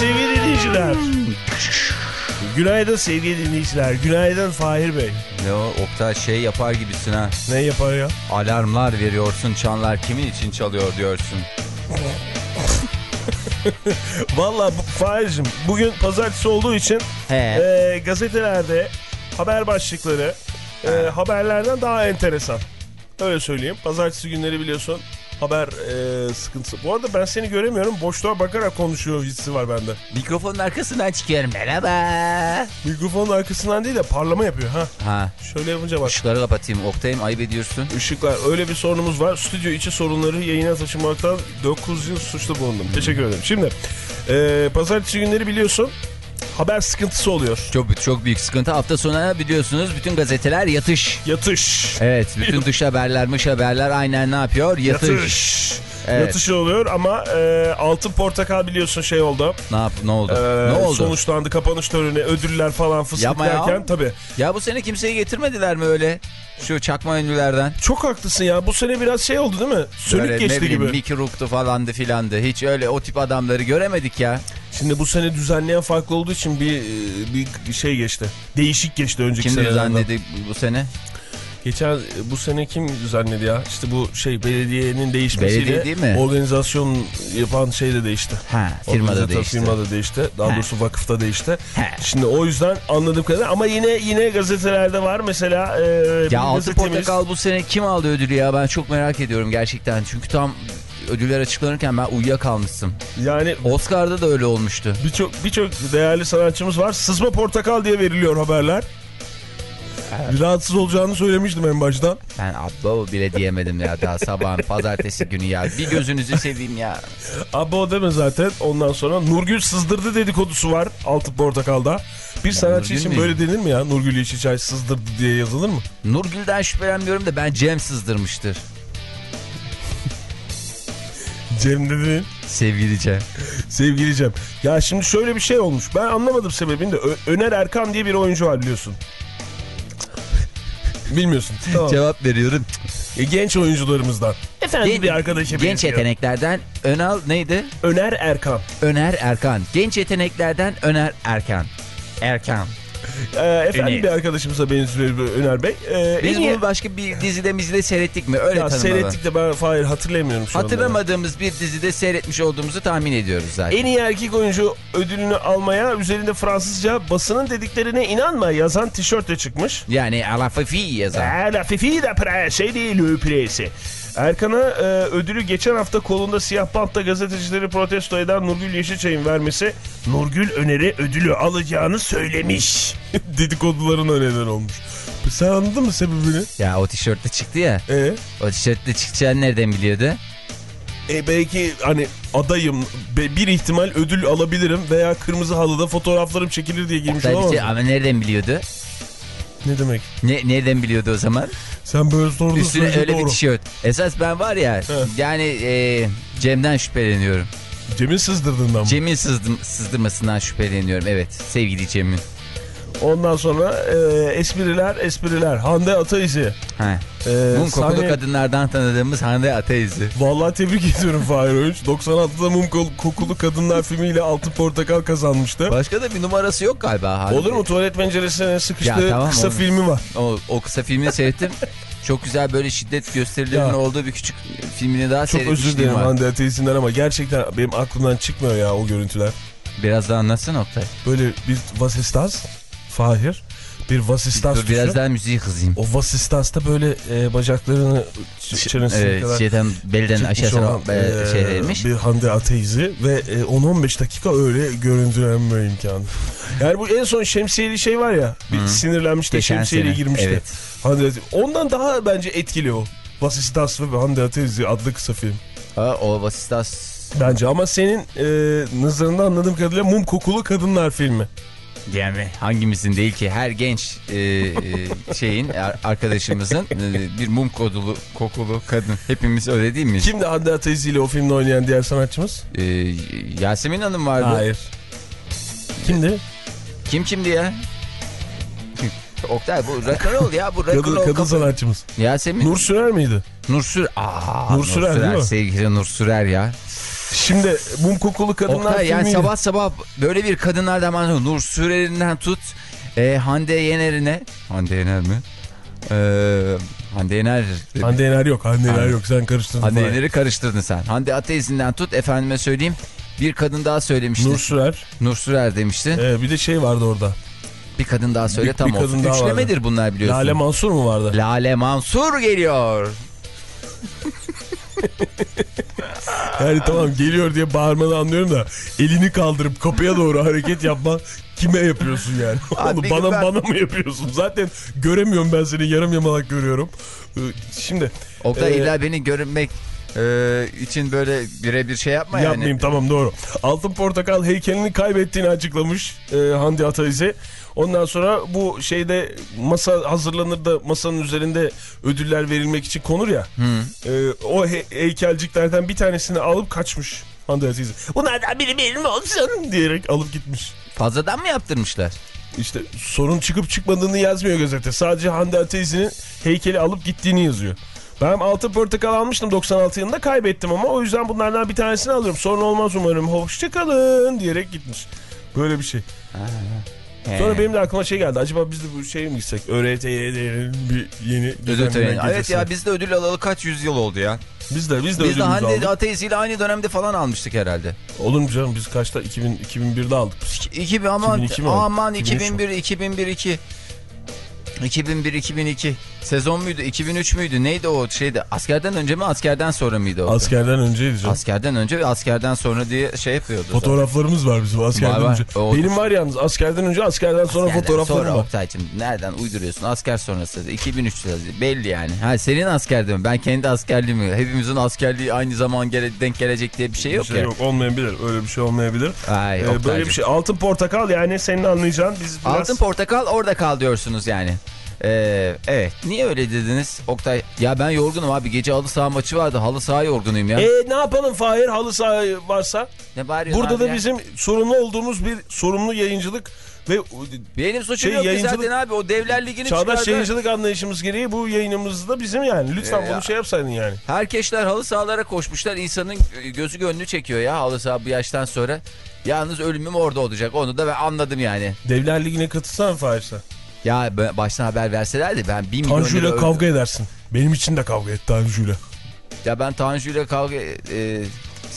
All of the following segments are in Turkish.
sevgili dinleyiciler. Günaydın sevgili dinleyiciler. Günaydın Fahir Bey. Ne o Oktay şey yapar gibisin ha. Ne yapar ya? Alarmlar veriyorsun çanlar kimin için çalıyor diyorsun. Valla Fahir'cim bugün pazartesi olduğu için He. e, gazetelerde haber başlıkları e, haberlerden daha enteresan. Öyle söyleyeyim. Pazartesi günleri biliyorsun haber e, sıkıntısı. Bu arada ben seni göremiyorum. Boşluğa bakarak konuşuyor hissi var bende. Mikrofonun arkasından çıkıyorum merhaba. Mikrofonun arkasından değil de parlama yapıyor. ha. Ha Şöyle yapınca bak. ışıkları kapatayım Oktay'ım ayıp ediyorsun. Işıklar öyle bir sorunumuz var. Stüdyo içi sorunları yayına taşımaktan 9 yıl suçlu bulundum. Teşekkür ederim. Şimdi e, pazartesi günleri biliyorsun haber sıkıntısı oluyor. Çok çok büyük sıkıntı hafta sonu biliyorsunuz bütün gazeteler yatış. Yatış. Evet bütün dış haberler mış haberler aynen ne yapıyor yatış. Yatış. Evet. Yatış oluyor ama e, Altın Portakal biliyorsun şey oldu. Ne yap ne oldu? E, ne oldu? Sonuçlandı kapanış töreni ödüller falan fıstık Yapma ya. tabii. Ya bu sene kimseyi getirmediler mi öyle? Şu çakma ünlülerden. Çok haklısın ya bu sene biraz şey oldu değil mi? Sönük Böyle geçti bileyim gibi. Mickey Rourke'tu falandı filandı. Hiç öyle o tip adamları göremedik ya. Şimdi bu sene düzenleyen farklı olduğu için bir, e, bir şey geçti. Değişik geçti önceki Kim senelerden. düzenledi bu sene? Geçen bu sene kim düzenledi ya? İşte bu şey belediyenin değişmesiyle Belediye değil mi? organizasyon yapan şey de değişti. Ha firmada değişti. Firmada değişti. Daha Ha. doğrusu vakıfta değişti. Ha. Şimdi o yüzden anladığım kadarıyla ama yine yine gazetelerde var mesela e, Ya gazetemiz- Portakal bu sene kim aldı ödülü ya? Ben çok merak ediyorum gerçekten. Çünkü tam ödüller açıklanırken ben uyuyakalmıştım. Yani Oscar'da da öyle olmuştu. birçok birçok değerli sanatçımız var. Sızma portakal diye veriliyor haberler. Rahatsız olacağını söylemiştim en baştan. Ben abla bile diyemedim ya daha sabahın pazartesi günü ya. Bir gözünüzü seveyim ya. Abba o deme zaten. Ondan sonra Nurgül sızdırdı dedikodusu var Altın Portakal'da. Bir sanatçı için mü? böyle denir mi ya? Nurgül Yeşilçay sızdırdı diye yazılır mı? Nurgül'den şüphelenmiyorum da ben Cem sızdırmıştır. Cem dedi. Sevgili Cem. Sevgili Cem. Ya şimdi şöyle bir şey olmuş. Ben anlamadım sebebini de. Ö- Öner Erkan diye bir oyuncu var biliyorsun. Bilmiyorsun. Tamam. Cevap veriyorum. E, genç oyuncularımızdan. Efendim Gen- bir arkadaşa Genç benziyor. yeteneklerden Önal neydi? Öner Erkan. Öner Erkan. Genç yeteneklerden Öner Erkan. Erkan. Ee, efendim bir arkadaşımıza benziyor Öner Bey. Ee, Biz bunu başka bir dizide mizide seyrettik mi? Öyle ya, tanımladı. seyrettik de ben Fahir hatırlayamıyorum şu anda. Hatırlamadığımız bir dizide seyretmiş olduğumuzu tahmin ediyoruz zaten. En iyi erkek oyuncu ödülünü almaya üzerinde Fransızca basının dediklerine inanma yazan tişörtle çıkmış. Yani Alafifi yazan. Ah, la fifi de pre, şey değil presi. Erkan'a e, ödülü geçen hafta kolunda siyah bantla gazetecileri protesto eden Nurgül Yeşilçay'ın vermesi Nurgül Öner'e ödülü alacağını söylemiş. Dedikoduların neden olmuş. Sen anladın mı sebebini? Ya o tişörtte çıktı ya. E, O tişörtte çıkacağını nereden biliyordu? e belki hani adayım bir ihtimal ödül alabilirim veya kırmızı halıda fotoğraflarım çekilir diye girmiş Tabii olamaz mı? ama nereden biliyordu? Ne demek? Ne, nereden biliyordu o zaman? Sen böyle sordun Üstüne öyle doğru. bir tişört. Esas ben var ya yani e, Cem'den şüpheleniyorum. Cem'in sızdırdığından mı? Cem'in sızdım, sızdırmasından şüpheleniyorum. Evet sevgili Cem'in. Ondan sonra e, espriler espriler. Hande Ataizi. Ha. E, Mum kokulu sahne- kadınlardan tanıdığımız Hande Ataizi. Vallahi tebrik ediyorum Fahir Öğünç. 96'da Mum Kokulu Kadınlar filmiyle Altın Portakal kazanmıştı. Başka da bir numarası yok galiba. Hande. Olur mu? Tuvalet penceresine sıkıştığı Ya tamam, kısa olur. filmi var. O, o kısa filmini seyrettim. Çok güzel böyle şiddet gösterilerinin olduğu bir küçük filmini daha Çok özür dilerim var. Hande Ataizi'nden ama gerçekten benim aklımdan çıkmıyor ya o görüntüler. Biraz daha anlatsana Oktay. Böyle bir vasistas, Fahir. Bir vasistas Dur biraz daha müziği kızayım. O vasistasta böyle e, bacaklarını çenesine Evet, kadar şeyden belden aşağısına e, e, şey verilmiş. Bir Hande Ateizi ve e, 10-15 dakika öyle görüntülenme imkanı. Yani bu en son şemsiyeli şey var ya bir Hı. sinirlenmiş de sene, girmişti. evet. Hande. Ondan daha bence etkili o. Vasistas ve Hande Ateizi adlı kısa film. Aa, o vasistas Bence ama senin e, nazarında anladığım kadarıyla Mum Kokulu Kadınlar filmi. Yani hangimizin değil ki her genç e, e, şeyin ar- arkadaşımızın e, bir mum kodulu kokulu kadın. Hepimiz öyle değil miyiz? Kimdi Hande Ateizi ile o filmde oynayan diğer sanatçımız? E, Yasemin Hanım vardı. Hayır. Kimdi? Kim kimdi ya? Oktay bu rock'n'roll ya bu rock'n'roll. Kadın, kadın sanatçımız. Yasemin. Nur Sürer miydi? Nur Sür. Aa, Nur Sürer değil mi? Sevgili Nur Sürer ya. Şimdi Mum Kokulu Kadınlar Oktay yani filmi. sabah sabah böyle bir kadınlardan bahsediyorum. Nur Sürer'inden tut e, Hande Yener'ine. Hande Yener mi? Ee, Hande Yener. Hande Yener yok. Hande Yener yok. Sen karıştırdın. Hande. Yener'i karıştırdın sen. Hande Ateiz'inden tut efendime söyleyeyim. Bir kadın daha söylemiştin. Nur Nur, Sürer. Sürer demiştin. Ee, bir de şey vardı orada. Bir kadın daha söyle Bir- tam bir kadın olsun. daha Üçlemedir bunlar biliyorsun. Lale Mansur mu vardı? Lale Mansur geliyor. Yani tamam geliyor diye bağırmanı anlıyorum da elini kaldırıp kapıya doğru hareket yapma kime yapıyorsun yani? Abi bana ben- bana mı yapıyorsun? Zaten göremiyorum ben seni yarım yamalak görüyorum. Ee, Şimdi Oktay Ee, illa beni görünmek e, için böyle birebir şey yapma yani. yapmayayım tamam doğru. Altın Portakal heykelini kaybettiğini açıklamış e, Hande Ataize. Ondan sonra bu şeyde masa hazırlanır da masanın üzerinde ödüller verilmek için konur ya. E, o he- heykelciklerden bir tanesini alıp kaçmış Hande Ataize. Bunlardan biri benim olsun diyerek alıp gitmiş. Fazladan mı yaptırmışlar? İşte sorun çıkıp çıkmadığını yazmıyor gazete. Sadece Hande Ateizi'nin heykeli alıp gittiğini yazıyor. Ben altın portakal almıştım 96 yılında kaybettim ama o yüzden bunlardan bir tanesini alıyorum. Sorun olmaz umarım. Hoşçakalın diyerek gitmiş. Böyle bir şey. Sonra He. benim de aklıma şey geldi. Acaba biz de bu şeye mi gitsek? ÖRT'nin bir yeni düzenleme. Evet ya biz de ödül alalı kaç yüzyıl oldu ya. Biz de biz de Biz de Hande aldık. Ateist ile aynı dönemde falan almıştık herhalde. Olur mu canım biz kaçta? 2000, 2001'de aldık. 2000 aman 2002 mi? aman 2003 mü? 2001 2001 2 2001 2002 sezon muydu 2003 müydü neydi o şeydi askerden önce mi askerden sonra mıydı o? Askerden önceydi canım. Askerden önce ve askerden sonra diye şey yapıyordu. zaten. Fotoğraflarımız var bizim askerden Var, var. önce. O- Benim var yalnız askerden önce askerden sonra Askerden fotoğraflarım sonra var. Oktay'cım nereden uyduruyorsun asker sonrası 2003 belli yani. Ha senin askerliğin mi? ben kendi askerliğimi hepimizin askerliği aynı zaman gele, denk gelecek diye bir şey yok Bir şey ya. yok olmayabilir öyle bir şey olmayabilir. Ay, Ee, böyle bir şey altın portakal yani senin anlayacağın biz biraz... Altın portakal orada kal diyorsunuz yani. Ee, evet. Niye öyle dediniz Oktay? Ya ben yorgunum abi. Gece halı saha maçı vardı. Halı saha yorgunuyum ya. E ne yapalım Fahir halı saha varsa? ne bağırıyorsun Burada da ya? bizim sorumlu olduğumuz bir sorumlu yayıncılık ve Benim suçum şey, yok ki zaten abi. O devler ligini çağdaş çıkardı. yayıncılık anlayışımız gereği bu yayınımızda bizim yani. Lütfen Ee, bunu şey yapsaydın yani. Herkeşler halı sahalara koşmuşlar. İnsanın gözü gönlü çekiyor ya halı saha bu yaştan sonra. Yalnız ölümüm orada olacak. Onu da ben anladım yani. Devler Ligi'ne katılsana Fahir sen. Ya ben- baştan haber verselerdi ben 1 milyon. Tanju'yla öldüm. kavga edersin. Benim için de kavga et Tanju'yla. Ya ben Tanju'yla kavga... E,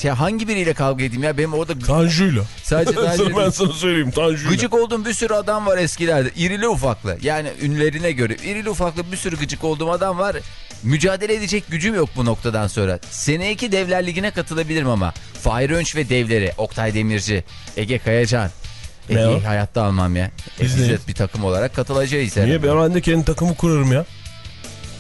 şey, hangi biriyle kavga edeyim ya? Benim orada Tanju'yla. sadece ben Tanju... sana söyleyeyim Tanju'yla. Gıcık olduğum bir sürü adam var eskilerde. İrili ufaklı. Yani ünlerine göre irili ufaklı bir sürü gıcık olduğum adam var. Mücadele edecek gücüm yok bu noktadan sonra. Seneki Devler Ligi'ne katılabilirim ama. Fahir Önç ve devleri. Oktay Demirci, Ege Kayacan. Ne o? hayatta almam ya. Biz neyiz? bir takım olarak katılacağız. herhalde. Niye? Ben de kendi takımı kurarım ya.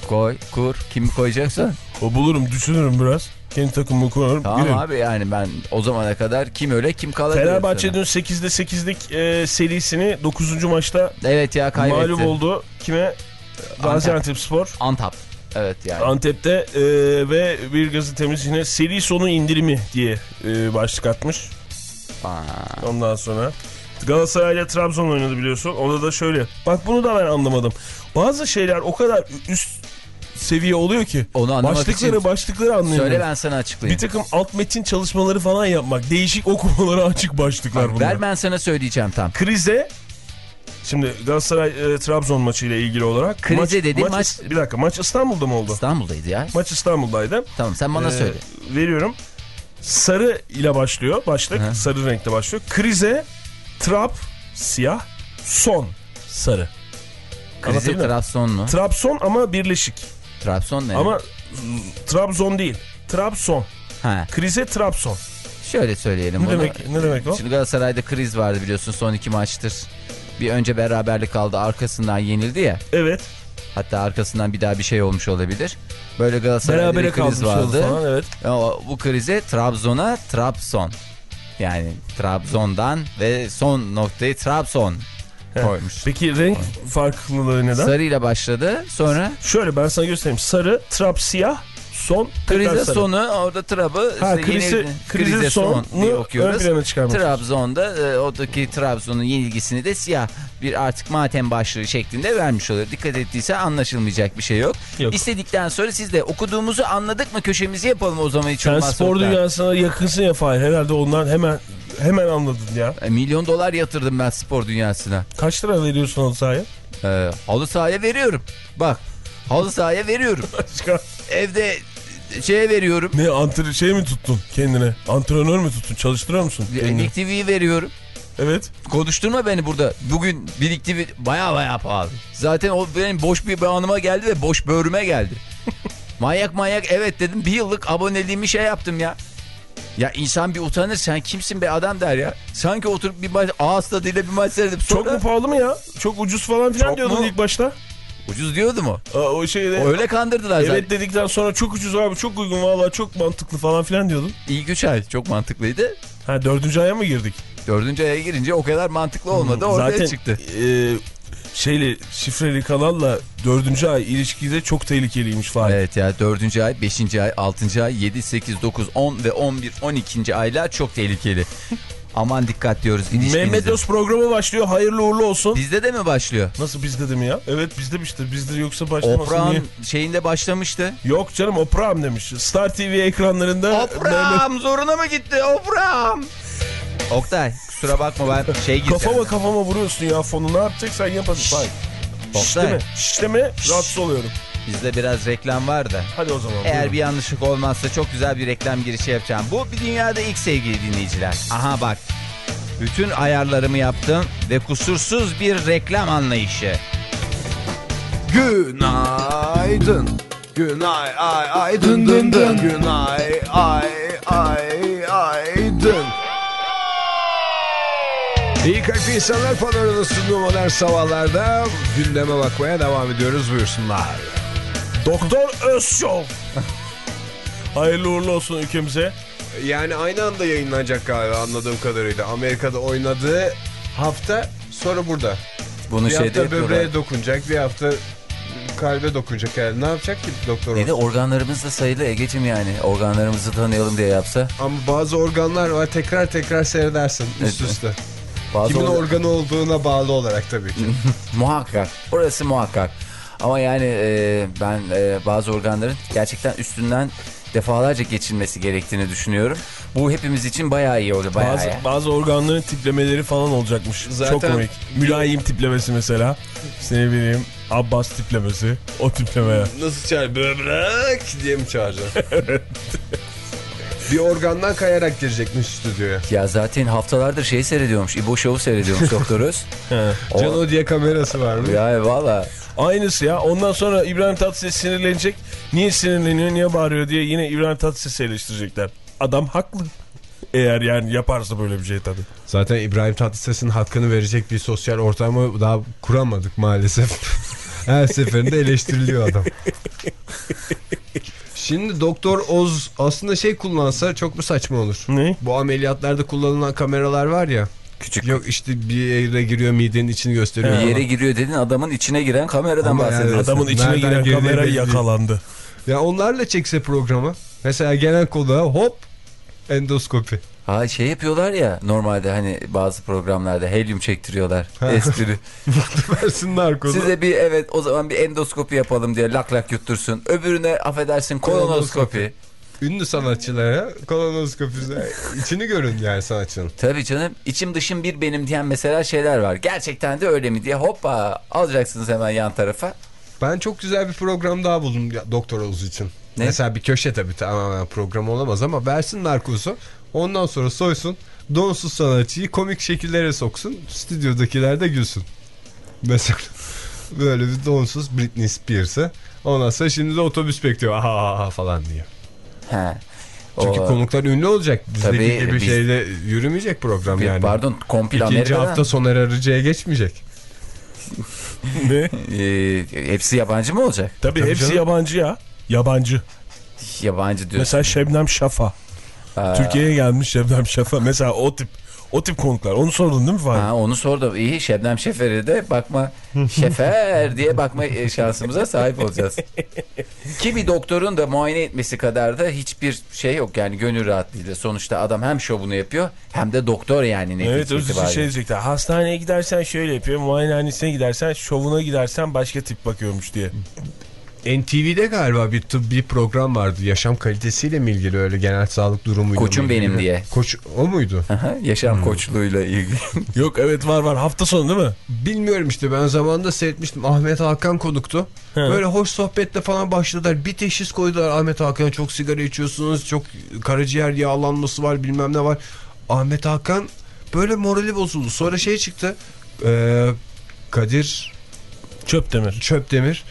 Koy, kur. Kimi koyacaksın? O bulurum, düşünürüm biraz. Kendi takımımı kurarım. Tamam girerim. abi yani ben o zamana kadar kim öyle kim kalır. Fenerbahçe dün 8'de 8'lik e, serisini 9. maçta. Evet ya kaybetti. mağlup oldu. Kime? Gaziantep Spor. Antap. Evet yani. Antep'te e, ve bir gazetemiz yine seri sonu indirimi diye e, başlık atmış. Aa. Ondan sonra Galatasaray'la Trabzon oynadı biliyorsun. Orada da şöyle. Bak bunu da ben anlamadım. Bazı şeyler o kadar üst seviye oluyor ki. Onu anlamak başlıkları için- başlıkları anlayamıyorum. Söyle ben sana açıklayayım. Bir takım alt metin çalışmaları falan yapmak. Değişik okumalara açık başlıklar Bak, bunlar. ver ben sana söyleyeceğim tam. Krize Şimdi Galatasaray e, Trabzon maçıyla ilgili olarak Krize dediğin maç- bir dakika maç İstanbul'da mı oldu? İstanbul'daydı ya. Maç İstanbul'daydı. Tamam sen bana Ee, söyle. Veriyorum. Sarı ile başlıyor başlık. Hı. Sarı renkte başlıyor. Krize, trap, siyah, son, sarı. Muyum? Trabzon mu? Trabzon ama birleşik. Trabzon ne? Ama Trabzon değil. Trabzon. Ha, Krize Trabzon. şöyle söyleyelim Ne bunu. demek ne demek o? Şimdi Galatasaray'da kriz vardı biliyorsun son iki maçtır. Bir önce beraberlik kaldı arkasından yenildi ya. Evet. Hatta arkasından bir daha bir şey olmuş olabilir. Böyle Galatasaray'da Berabere bir kriz vardı. falan evet. O, bu krize Trabzon'a Trabzon. Yani Trabzon'dan ve son noktayı Trabzon koymuş. Peki renk farklılığı neden? Sarıyla başladı. Sonra Şöyle ben sana göstereyim. Sarı, trap siyah, son, krize sonu orada trabı Ha, işte krizi, yenildi. krizi Krize son diye sonu ön okuyoruz. Trabzon'da e, oradaki Trabzon'un yenilgisini de siyah bir artık matem başlığı şeklinde vermiş oluyor. Dikkat ettiyse anlaşılmayacak bir şey yok. Yok. İstedikten sonra siz de okuduğumuzu anladık mı köşemizi yapalım o zaman hiç Sen olmazsa spor Oktay. dünyasına yakınsın ya Fahir. Herhalde ondan hemen hemen anladın ya. E, Milyon dolar yatırdım ben spor dünyasına. Kaç lira veriyorsun o sahaya? Ee, halı sahaya veriyorum. Bak halı sahaya veriyorum. Evde şeye veriyorum. Ne antrenör şey mi tuttun kendine? Antrenör mü tuttun? Çalıştırıyor musun? kendini? Lig TV'yi veriyorum. Evet. Konuşturma beni burada. Bugün TV baya baya pahalı. Zaten o benim boş bir anıma geldi ve boş böğrüme geldi. manyak manyak evet dedim. Bir yıllık aboneliğimi şey yaptım ya. Ya insan bir utanır sen kimsin be adam der ya. Sanki oturup bir maç ağız tadıyla bir maç seyredip sonra... Çok mu pahalı mı ya? Çok ucuz falan filan Çok diyordun mu? ilk başta. Ucuz diyordu mu? Aa, o şeyde. O öyle kandırdılar zaten. Evet dedikten sonra çok ucuz abi çok uygun valla çok mantıklı falan filan diyordun. İlk üç ay çok mantıklıydı. Ha dördüncü aya mı girdik? Dördüncü aya girince o kadar mantıklı olmadı. Ortaya Zaten çıktı. e, şeyle şifreli kanalla dördüncü ay ilişkide çok tehlikeliymiş Fahir. Evet ya dördüncü ay, beşinci ay, altıncı ay, yedi, sekiz, dokuz, on ve on bir, on ikinci aylar çok tehlikeli. Aman dikkat diyoruz. Mehmet Öz programı başlıyor. Hayırlı uğurlu olsun. Bizde de mi başlıyor? Nasıl bizde de mi ya? Evet bizde işte. Bizde yoksa başlamasın? Oprah'ın şeyinde başlamıştı. Yok canım Oprah'ım demiş. Star TV ekranlarında Mehmet- Oprah'ım zoruna mı gitti? Oprah'ım. Oktay kusura bakma ben şey gireceğim. Kafama kafama vuruyorsun ya fonu. Ne yapacaksan yapasın. Hayır. Oktay. Şişleme. Şişleme rahatsız oluyorum. Bizde biraz reklam var da. Hadi o zaman. Eğer buyurun. bir yanlışlık olmazsa çok güzel bir reklam girişi yapacağım. Bu bir dünyada ilk sevgili dinleyiciler. Aha bak. Bütün ayarlarımı yaptım ve kusursuz bir reklam anlayışı. Günaydın. Günay ay ay dın dın dın. Günay ay ay ay dın. İyi kalp insanlar panorama sunduğu modern sabahlarda gündeme bakmaya devam ediyoruz buyursunlar. Doktor Öz Show. Hayırlı uğurlu olsun ülkemize. Yani aynı anda yayınlanacak galiba anladığım kadarıyla. Amerika'da oynadığı hafta sonra burada. Bunu Bir şeyde hafta yapıyorlar. böbreğe dokunacak bir hafta kalbe dokunacak yani. Ne yapacak ki doktor Ne de organlarımız da sayılı Ege'cim yani. Organlarımızı tanıyalım diye yapsa. Ama bazı organlar var tekrar tekrar seyredersin üst Evet. üste. Bazı Kimin organ- organı olduğuna bağlı olarak tabii ki. Muhakkak. Orası muhakkak. Ama yani e, ben e, bazı organların gerçekten üstünden defalarca geçilmesi gerektiğini düşünüyorum. Bu hepimiz için bayağı iyi oldu. Bayağı Bazı, iyi. bazı organların tiplemeleri falan olacakmış. Zaten- Çok komik. Mülayim tiplemesi mesela. İşte ne bileyim Abbas tiplemesi. O tiplemeler. Nasıl çağır? Böbrek diye mi çağıracaksın? bir organdan kayarak girecekmiş stüdyoya. Ya zaten haftalardır şey seyrediyormuş. İbo Show'u seyrediyormuş Doktor Öz. Cano diye kamerası var mı? ya valla. Aynısı ya. Ondan sonra İbrahim Tatlıses sinirlenecek. Niye sinirleniyor, niye bağırıyor diye yine İbrahim Tatlıses'i eleştirecekler. Adam haklı. Eğer yani yaparsa böyle bir şey tabii. Zaten İbrahim Tatlıses'in hakkını verecek bir sosyal ortamı daha kuramadık maalesef. Her seferinde eleştiriliyor adam. Şimdi Doktor Oz aslında şey kullansa çok mu saçma olur? Ne? Bu ameliyatlarda kullanılan kameralar var ya. Küçük Yok işte bir yere giriyor midenin içini gösteriyor. bir yere giriyor dedin adamın içine giren kameradan Ama yani- bahsediyorsun. Adamın içine Nereden giren kamera yakalandı. Ya onlarla çekse programı. Mesela gelen konuğa hop endoskopi. Ha şey yapıyorlar ya normalde hani bazı programlarda helyum çektiriyorlar. Espri. Versin narkozu. Size bir evet o zaman bir endoskopi yapalım diye lak lak yuttursun. Öbürüne affedersin kolonoskopi. Ünlü sanatçılara kolonoskopide içini görün yani sanatçının. Tabii canım içim dışım bir benim diyen mesela şeyler var. Gerçekten de öyle mi diye hoppa alacaksınız hemen yan tarafa. Ben çok güzel bir program daha buldum Doktor Oğuz için. Ne? Mesela bir köşe tabii tamamen program olamaz ama versin narkozu. Ondan sonra soysun. Donsuz sanatçıyı komik şekillere soksun. Stüdyodakiler de gülsün. Mesela Böyle bir donsuz Britney Spears'ı. Ondan sonra şimdi de otobüs bekliyor. Aha, aha falan diyor. He. Çünkü O- konuklar ünlü olacak. Tabii, Bizdeki gibi biz- şeyle yürümeyecek program Bir- yani. Pardon kompil İkinci Amerika'dan. hafta Soner Arıcı'ya geçmeyecek. Ne? Ee, hepsi yabancı mı olacak? Tabii, Tabii hepsi canım. yabancı ya. Yabancı. Yabancı diyorsun. Mesela Şebnem Şafa. Türkiye'ye gelmiş Şebnem Şafa. Mesela o tip o tip konuklar. Onu sordun değil mi Fahir? Ha, onu sordum. İyi Şebnem Şefer'e de bakma Şefer diye bakma şansımıza sahip olacağız. Ki bir doktorun da muayene etmesi kadar da hiçbir şey yok yani gönül rahatlığıyla. Sonuçta adam hem şovunu yapıyor hem de doktor yani netice Evet özür şey diyecekler. Hastaneye gidersen şöyle yapıyor. Muayenehanesine gidersen şovuna gidersen başka tip bakıyormuş diye. NTV'de galiba bir tıbbi program vardı. Yaşam kalitesiyle mi ilgili öyle genel sağlık durumuyla Koçum ilgili? benim diye. Koç o muydu? Aha, Yaşam Hmm. koçluğuyla ilgili. Yok evet var var. Hafta sonu değil mi? Bilmiyorum işte ben zamanında seyretmiştim. Ahmet Hakan konuktu. He. Böyle hoş sohbetle falan başladılar. Bir teşhis koydular Ahmet Hakan'a çok sigara içiyorsunuz. Çok karaciğer yağlanması var bilmem ne var. Ahmet Hakan böyle morali bozuldu. Sonra şey çıktı. Ee, Kadir Çöp demir. Çöpdemir.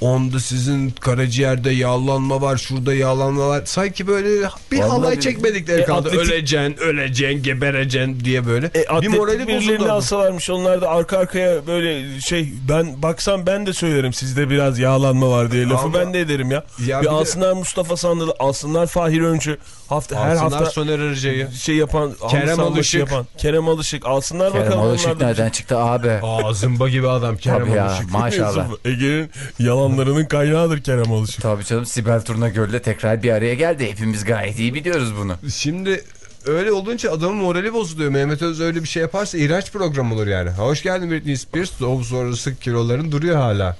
Onda sizin karaciğerde yağlanma var, şurada yağlanma var. Sanki böyle bir Vallahi halay bir- çekmedikleri E, kaldı. atletik- Öleceksin, öleceksin, gebereceksin diye böyle. E, bir morali bozuldu. alsalarmış onlar da arka arkaya böyle şey ben baksam ben de söylerim sizde biraz yağlanma var diye lafı Ama- ben de ederim ya. Ya bir bir de- alsınlar Mustafa Sandal'ı alsınlar Fahir Öncü hafta her Alsınlar hafta Soner Arıcı'yı. şey yapan Kerem Alışık. yapan Kerem Alışık alsınlar Kerem bakalım Alışık onlar da- nereden çıktı abi? Aa zımba gibi adam Kerem Tabii ya Alışık. maşallah. Ege'nin yalanlarının kaynağıdır Kerem Alışık. Tabii canım Sibel Turna Göl'le tekrar bir araya geldi. Hepimiz gayet iyi biliyoruz bunu. Şimdi öyle olunca adamın morali bozuluyor. Mehmet Öz öyle bir şey yaparsa iğrenç program olur yani. Hoş geldin Britney Spears. O sonrası kiloların duruyor hala.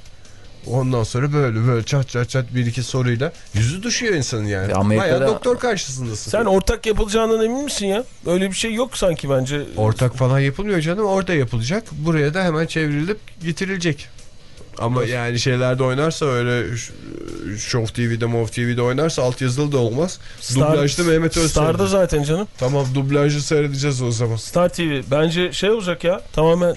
Ondan sonra böyle böyle çat çat çat bir iki soruyla yüzü düşüyor insanın yani. Amerika'da- Bayağı doktor karşısındasın. Sen ortak yapılacağından emin misin ya? Öyle bir şey yok sanki bence. Ortak falan yapılmıyor canım. Orada yapılacak. Buraya da hemen çevrilip getirilecek. Ama yani şeylerde oynarsa öyle Show TV'de, Mov TV'de oynarsa altyazılı da olmaz. Star- Dublajda Mehmet Öz Star'da zaten canım. Tamam dublajı seyredeceğiz o zaman. Star TV. Bence şey olacak ya tamamen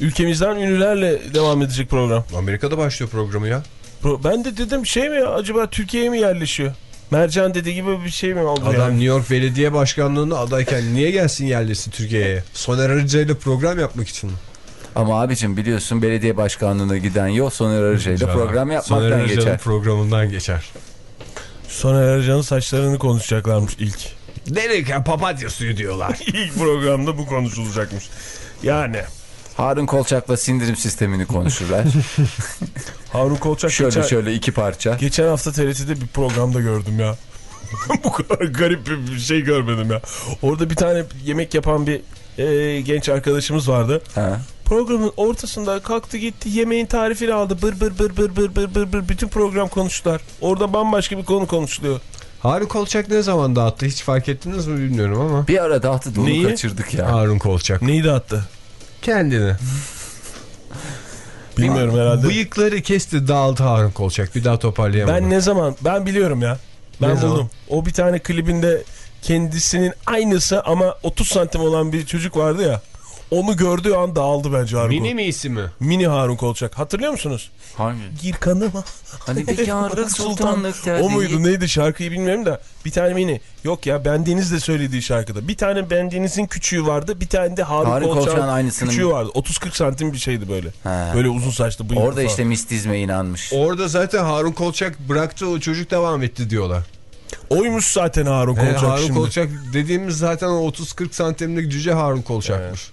ülkemizden ünlülerle devam edecek program. Amerika'da başlıyor programı ya. Pro- ben de dedim şey mi ya acaba Türkiye'ye mi yerleşiyor? Mercan dediği gibi bir şey mi oldu Adam yani? New York Belediye Başkanlığı'na adayken niye gelsin yerleşsin Türkiye'ye? Soner Arıca ile program yapmak için mi? Ama abicim biliyorsun belediye başkanlığına giden yol Soner Arıcı'yla program Soner yapmaktan Arıca'nın geçer. programından geçer. Soner Ercan'ın saçlarını konuşacaklarmış ilk. Derken papatya suyu diyorlar. ilk programda bu konuşulacakmış. Yani Harun Kolçak'la sindirim sistemini konuşurlar. Harun Kolçak şöyle geçen, şöyle iki parça. geçen hafta TRT'de bir programda gördüm ya. bu kadar garip bir şey görmedim ya. Orada bir tane yemek yapan bir e, genç arkadaşımız vardı. Ha. Programın ortasında kalktı gitti yemeğin tarifini aldı. Bır bır bır bır bır bır bır bır bütün program konuştular. Orada bambaşka bir konu konuşuluyor. Harun Kolçak ne zaman dağıttı hiç fark ettiniz mi bilmiyorum ama. Bir ara dağıttı da onu Neyi? kaçırdık ya. Harun Kolçak. Neyi dağıttı? Kendini. Bilmiyorum herhalde. Bıyıkları kesti dağıldı Harun Kolçak. Bir daha toparlayamadı. Ben ne zaman? Ben biliyorum ya. Ben Ne buldum. zaman? O bir tane klibinde kendisinin aynısı ama 30 santim olan bir çocuk vardı ya. Onu gördüğü an dağıldı bence Harun Mini mi ismi? Mini Harun Kolçak. Hatırlıyor musunuz? Hangi? Gir kanıma. Hani bekarlık sultanlık O derdi. muydu neydi şarkıyı bilmiyorum da. Bir tane mini. Yok ya Bendeniz de söylediği şarkıda. Bir tane Bendeniz'in küçüğü vardı. Bir tane de Harun, Harun Kolçak'ın aynısının- küçüğü vardı. 30-40 santim bir şeydi böyle. Ha. Böyle uzun saçlı bıyıklı Orada falan. işte mistizme inanmış. Orada zaten Harun Kolçak bıraktı o çocuk devam etti diyorlar. Oymuş zaten Harun Kolçak Harun şimdi. Kolçak dediğimiz zaten o 30-40 santimlik cüce Harun Kolçak'mış.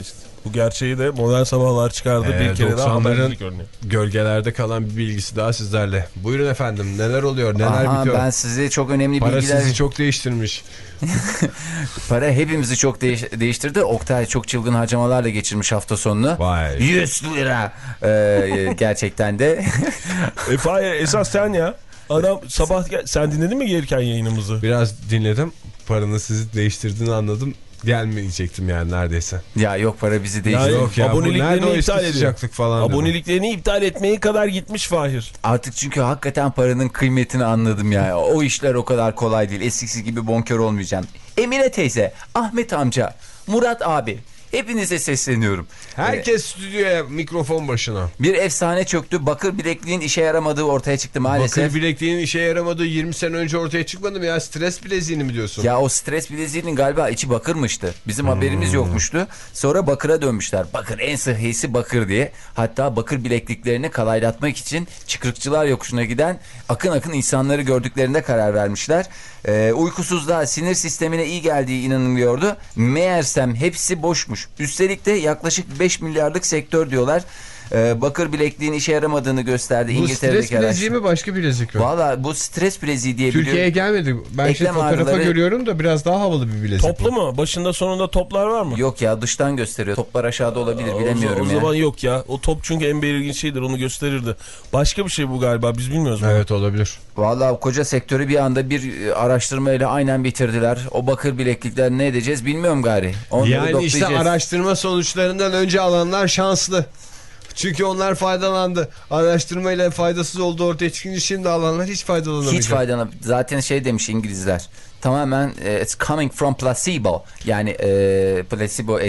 İşte bu gerçeği de modern sabahlar çıkardı. Ee, bir kere daha 90'ların habercilik örneği. Gölgelerde kalan bir bilgisi daha sizlerle. Buyurun efendim neler oluyor neler Aha, bitiyor. ben size çok önemli Para bilgiler... sizi çok değiştirmiş. Para hepimizi çok değiş- değiştirdi. Oktay çok çılgın harcamalarla geçirmiş hafta sonunu. Vay. 100 lira. Ee, gerçekten de. E Fahir esas sen ya. Adam sabah gel- sen dinledin mi gelirken yayınımızı? Biraz dinledim. Paranın sizi değiştirdiğini anladım. Gelmeyecektim yani neredeyse. ya yok para bizi. Yani- Yok ya Aboneliklerini iptal sıcaklık falan dedim. Aboneliklerini iptal etmeye kadar gitmiş Fahir. Artık çünkü hakikaten paranın kıymetini anladım ya. O işler o kadar kolay değil. Eskisi gibi bonkör olmayacağım. Emine teyze, Ahmet amca, Murat abi. Hepinize sesleniyorum. Herkes stüdyoya mikrofon başına. Bir efsane çöktü. Bakır bilekliğin işe yaramadığı ortaya çıktı maalesef. Bakır bilekliğin işe yaramadığı 20 sene önce ortaya çıkmadı mı ya? Stres bileziğini mi diyorsun? Ya o stres bileziğinin galiba içi bakırmıştı. Bizim haberimiz yokmuştu. Sonra bakıra dönmüşler. Bakır en sıhhisi bakır diye. Hatta bakır bilekliklerini kalaylatmak için çıkrıkçılar yokuşuna giden akın akın insanları gördüklerinde karar vermişler. Ee, uykusuzluğa sinir sistemine iyi geldiği inanılıyordu. Meğersem hepsi boşmuş. Üstelik de yaklaşık 5 milyarlık sektör diyorlar. Ee, bakır bilekliğin işe yaramadığını gösterdi Bu İngiltere'deki stres bileziği mi başka bilezik mi? Valla bu stres bileziği diye Türkiye'ye biliyorum. gelmedi. Ben şimdi Eklem fotoğrafa ağrıları- görüyorum da biraz daha havalı bir bilezik. Toplu bu. mu? Başında sonunda toplar var mı? Yok ya dıştan gösteriyor. Toplar aşağıda olabilir O- bilemiyorum o, ya. zaman yok ya. O top çünkü en belirgin şeydir onu gösterirdi. Başka bir şey bu galiba biz bilmiyoruz. bunu. Evet olabilir. Vallahi koca sektörü bir anda bir e, araştırmayla aynen bitirdiler. O bakır bileklikler ne edeceğiz bilmiyorum gari. Onları yani işte araştırma sonuçlarından önce alanlar şanslı. Çünkü onlar faydalandı. Araştırmayla faydasız olduğu ortaya çıkınca şimdi alanlar hiç faydalanamayacak. Hiç faydana. Zaten şey demiş İngilizler. Tamamen e, it's coming from placebo. Yani e, placebo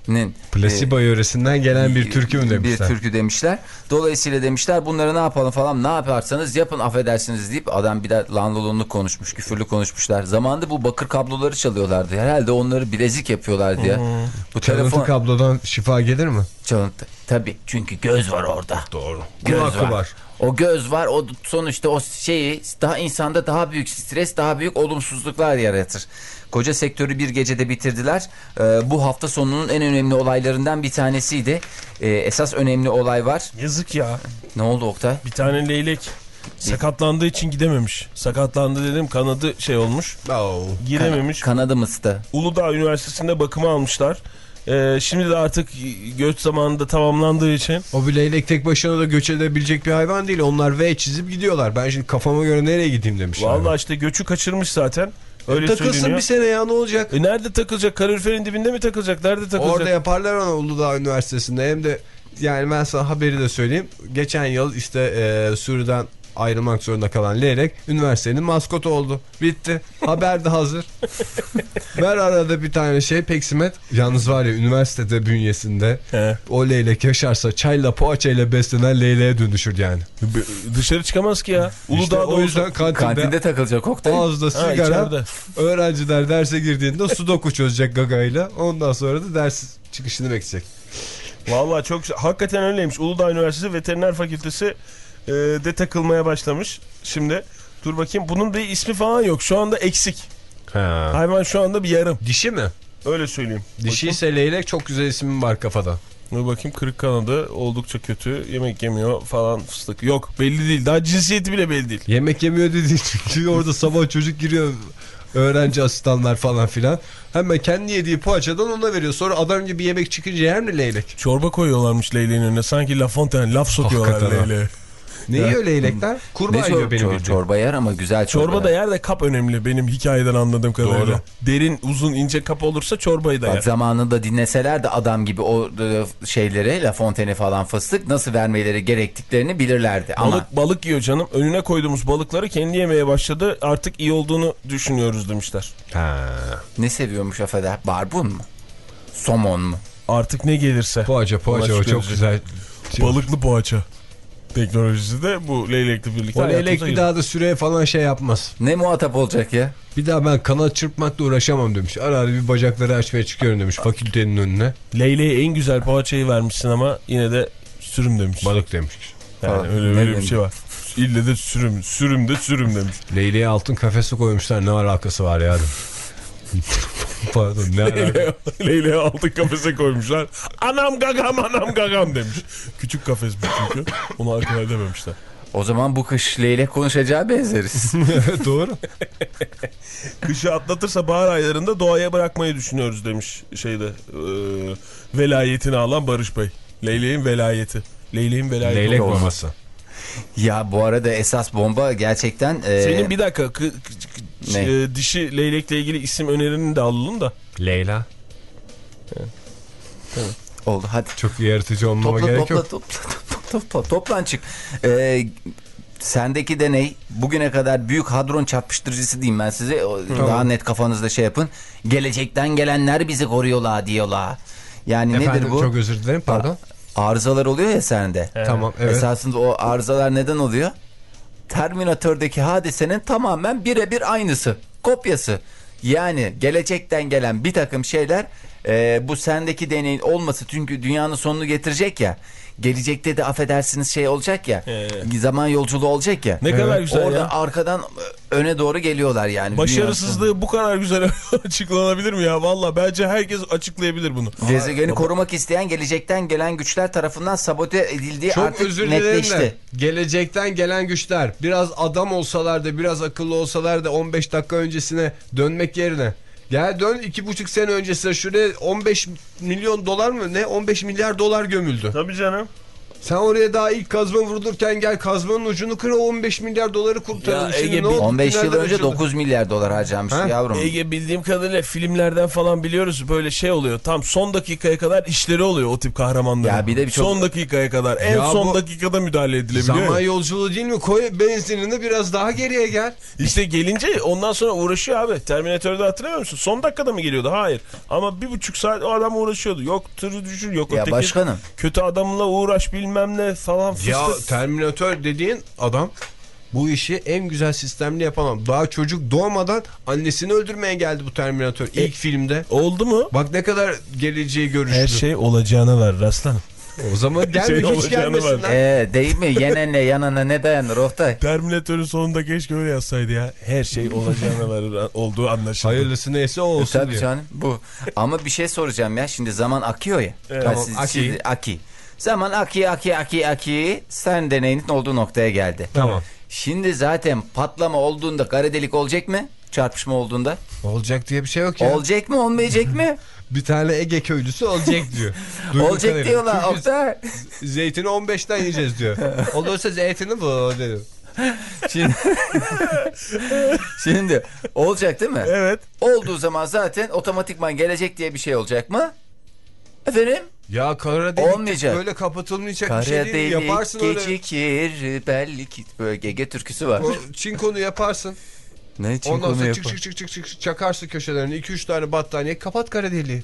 etkisinin Plasebo yöresinden gelen bir türkü mü demişler? Bir türkü demişler. Dolayısıyla demişler bunları ne yapalım falan ne yaparsanız yapın affedersiniz deyip adam bir de lanlolunlu konuşmuş, küfürlü konuşmuşlar. Zamanında bu bakır kabloları çalıyorlardı. Herhalde onları bilezik yapıyorlardı ya. Bu Çalıntı telefon kablodan şifa gelir mi? çalıntı. Tabii çünkü göz var orada. Doğru. Göz Kulak var. var. O göz var. O sonuçta o şeyi daha insanda daha büyük stres, daha büyük olumsuzluklar yaratır. Koca sektörü bir gecede bitirdiler. Ee, bu hafta sonunun en önemli olaylarından bir tanesiydi. Ee, esas önemli olay var. Yazık ya. Ne oldu Oktay? Bir tane leylek sakatlandığı için gidememiş. Sakatlandı dedim kanadı şey olmuş. Oh. Gidememiş. Kanadı mıstı. Uludağ Üniversitesi'nde bakıma almışlar. Ee, şimdi de artık göç zamanında tamamlandığı için O bir leylek tek başına da göç edebilecek bir hayvan değil. Onlar V çizip gidiyorlar. Ben şimdi kafama göre nereye gideyim demişler. vallahi işte göçü kaçırmış zaten. Öyle Takılsın söyleniyor. bir sene ya ne olacak? E nerede takılacak? Kaloriferin dibinde mi takılacak? Nerede takılacak? Orada yaparlar onu Uludağ Üniversitesi'nde. Hem de yani ben sana haberi de söyleyeyim. Geçen yıl işte e, sürüden ayrılmak zorunda kalan leylek üniversitenin maskotu oldu. Bitti. Haber de hazır. Ver arada bir tane şey peksimet. Yalnız var ya üniversitede bünyesinde He. o leylek yaşarsa çayla poğaçayla beslenen leyleğe dönüşür yani. Dışarı çıkamaz ki ya. İşte Uludağ'da o yüzden olsa- kantinde, Kantinde takılacak Oktay. ağızda Ha, sigara içeride. öğrenciler derse girdiğinde sudoku çözecek gagayla. Ondan sonra da ders çıkışını bekleyecek. Vallahi çok. Hakikaten öyleymiş. Uludağ Üniversitesi Veteriner Fakültesi e, de takılmaya başlamış. Şimdi dur bakayım. Bunun bir ismi falan yok. Şu anda eksik. Ha. Hayvan şu anda bir yarım. Dişi mi? Öyle söyleyeyim. Dişi ise leylek çok güzel ismim var kafada. Dur bakayım kırık kanadı oldukça kötü. Yemek yemiyor falan fıstık. Yok belli değil. Daha cinsiyeti bile belli değil. Yemek yemiyor dediği çünkü orada sabah çocuk giriyor öğrenci asistanlar falan filan. Hemen kendi yediği poğaçadan ona veriyor. Sonra adam gibi yemek çıkınca yer mi leylek? Çorba koyuyorlarmış leyleğin önüne. Sanki La Fontaine laf sokuyorlar Hakikaten ha. Leyleğe. Ne yiyor leylekler? Ne Kurbağa çor- yiyor benim çor- çorba yer ama güzel çorba. Çorba da yer de kap önemli benim hikayeden anladığım kadarıyla. Doğru. Derin, uzun, ince kap olursa çorbayı da Bak yer. zamanında dinleseler de adam gibi o e, şeyleri La Fontaine falan fıstık nasıl vermeleri gerektiklerini bilirlerdi. Ama Balık, balık yiyor canım. Önüne koyduğumuz balıkları kendi yemeye başladı. Artık iyi olduğunu düşünüyoruz demişler. Ha. ne seviyormuş affeder? Barbun mu? Somon mu? Artık ne gelirse. Poğaça poğaça Ona o çok güzel. Balıklı poğaça. Teknolojisi de bu leylekle birlikte O leylek bir daha da süreye falan şey yapmaz. Ne muhatap olacak ya? Bir daha ben kanat çırpmakla uğraşamam demiş. Ara ara bir bacakları açmaya çıkıyorum demiş fakültenin önüne. Leyleğe en güzel poğaçayı vermişsin ama yine de sürüm demiş. Balık demiş. Yani Falan. öyle, öyle bir şey var. İlle de sürüm, sürüm de sürüm demiş. Leyleğe altın kafesi koymuşlar ne alakası var ya? Pardon ne leyleğe altın kafese koymuşlar. Anam gagam anam gagam demiş. Küçük kafes bu çünkü. Onu akıl edememişler. O zaman bu kış leylek konuşacağı benzeriz. Evet doğru. Kışı atlatırsa bahar aylarında doğaya bırakmayı düşünüyoruz demiş şeyde. E, velayetini alan Barış Bey. Leyleğin velayeti. Leyleğin velayeti. Leylek olmaz. maması. ya bu arada esas bomba gerçekten... e, Senin bir dakika? E, dişi leylekle ilgili isim önerini de alalım da. Leyla. Oldu hadi. Çok yaratıcı olmama Topla gerek topla, yok. topla topla topla toplan çık. Ee, sendeki deney bugüne kadar büyük hadron çarpıştırıcısı diyeyim ben size. O, Daha net kafanızda şey yapın. Gelecekten gelenler bizi koruyorlar diyorlar. Yani Efendim nedir bu? çok özür dilerim pardon. Arızalar oluyor ya sende. Tamam evet. Esasında o arızalar neden oluyor? Terminatördeki hadisenin tamamen birebir aynısı. Kopyası. Yani gelecekten gelen bir takım şeyler e, bu sendeki deneyin olması çünkü dünyanın sonunu getirecek ya. Gelecekte de affedersiniz şey olacak ya. Zaman yolculuğu olacak ya. Ne kadar güzel Orada ya. arkadan öne doğru geliyorlar yani. Başarısızlığı bu kadar güzel açıklanabilir mi ya? Valla bence herkes açıklayabilir bunu. Gezegeni korumak isteyen gelecekten gelen güçler tarafından sabote edildiği Çok artık özür netleşti. de gelecekten gelen güçler biraz adam olsalar da biraz akıllı olsalar da 15 dakika öncesine dönmek yerine Gel dön iki buçuk sene öncesine şuraya 15 milyon dolar mı ne 15 milyar dolar gömüldü. Tabii canım. Sen oraya daha ilk kazma vurulurken gel kazmanın ucunu kır o 15 milyar doları kurtaralım. Ya Şimdi Ege, ne oldu? 15 yıl önce açıldı. 9 milyar dolar harcamış Ha? yavrum. Ege bildiğim kadarıyla filmlerden falan biliyoruz böyle şey oluyor. Tam son dakikaya kadar işleri oluyor o tip kahramanların. Ya bir de bir çok- Son dakikaya kadar. En Ya son bu- dakikada müdahale edilebiliyor. Zaman yolculuğu değil mi? Koy benzinini biraz daha geriye gel. İşte gelince ondan sonra uğraşıyor abi. Terminatör'de hatırlamıyor musun? Son dakikada mı geliyordu? Hayır. Ama bir buçuk saat o adam uğraşıyordu. Yok tırı düşür yok Ya öteki. başkanım. Kötü adamla uğraş bilmem ne falan fıstık. Ya Terminator dediğin adam bu işi en güzel sistemli yapan adam. Daha çocuk doğmadan annesini öldürmeye geldi bu Terminator ilk filmde. Oldu mu? Bak ne kadar geleceği görüşlü. Her şey olacağına var aslanım. O zaman gelme Şey hiç gelmesinler. Ee, değil mi? Yenenle yanana ne dayanır Oktay? Terminatörün sonunda keşke öyle yazsaydı ya. Her şey olacağına var olduğu anlaşıldı. Hayırlısı neyse o olsun Tabii diye. canım bu. Ama bir şey soracağım ya. Şimdi zaman akıyor ya. Evet. Tamam, siz- aki. siz- aki. Zaman aki aki aki aki sen deneyinin olduğu noktaya geldi. Tamam. Şimdi zaten patlama olduğunda kara delik olacak mı? Çarpışma olduğunda. Olacak diye bir şey yok ya. Olacak mı olmayacak mı? bir tane Ege köylüsü olacak diyor. Duydum olacak kadarıyla. diyorlar Oktay. Zeytini 15'ten yiyeceğiz diyor. Olursa zeytini bu dedim. Şimdi, şimdi olacak değil mi? Evet. Olduğu zaman zaten otomatikman gelecek diye bir şey olacak mı? Efendim? Ya kara delik Olmayacak. böyle kapatılmayacak Kara bir şey değil. delik Yaparsın öyle. gecikir belki. Böyle Ege türküsü var. O çinkonu yaparsın. Ne için Ondan sonra yapar? çık çık çık çık çık çakarsın köşelerine 2-3 tane battaniye kapat kara deliği.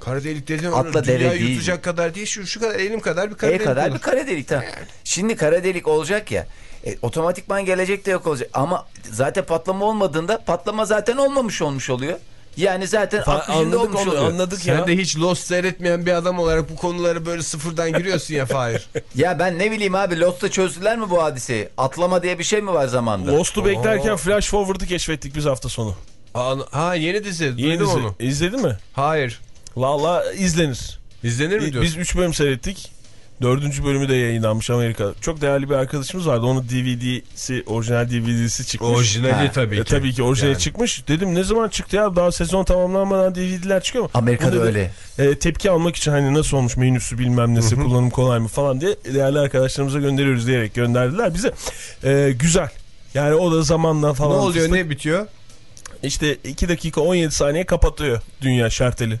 Kara delik dediğin Atla öyle dünya deve değil. yutacak kadar değil şu, şu kadar elim kadar bir kara E delik kadar olur. bir kara delik tamam. Şimdi kara delik olacak ya. E, otomatikman gelecek de yok olacak. Ama zaten patlama olmadığında patlama zaten olmamış olmuş oluyor. Yani zaten akışında Anladık olmuş onu oluyor. anladık Sen ya. de hiç Lost seyretmeyen bir adam olarak bu konuları böyle sıfırdan giriyorsun ya Fahir. Ya ben ne bileyim abi Lost'ta çözdüler mi bu hadiseyi? Atlama diye bir şey mi var zamanda? Lost'u beklerken Flash Forward'ı keşfettik biz hafta sonu. Aa, ha yeni dizi. Yeni Duydum dizi. onu. İzledin mi? Hayır. Valla izlenir. İzlenir mi diyorsun? Biz 3 bölüm seyrettik. Dördüncü bölümü de yayınlanmış Amerika'da. Çok değerli bir arkadaşımız vardı. Onun DVD'si, orijinal DVD'si çıkmış. Orijinali Ha, tabii E, ki. tabii ki orijinali Yani. çıkmış. Dedim ne zaman çıktı ya? Daha sezon tamamlanmadan DVD'ler çıkıyor mu? Amerika'da dedi, öyle. e, tepki almak için hani nasıl olmuş menüsü bilmem nesi kullanım kolay mı falan diye değerli arkadaşlarımıza gönderiyoruz diyerek gönderdiler bize. E, güzel. Yani o da zamanla Ne falan. oluyor fıstık. ne bitiyor? İşte 2 dakika 17 saniye kapatıyor dünya şarteli.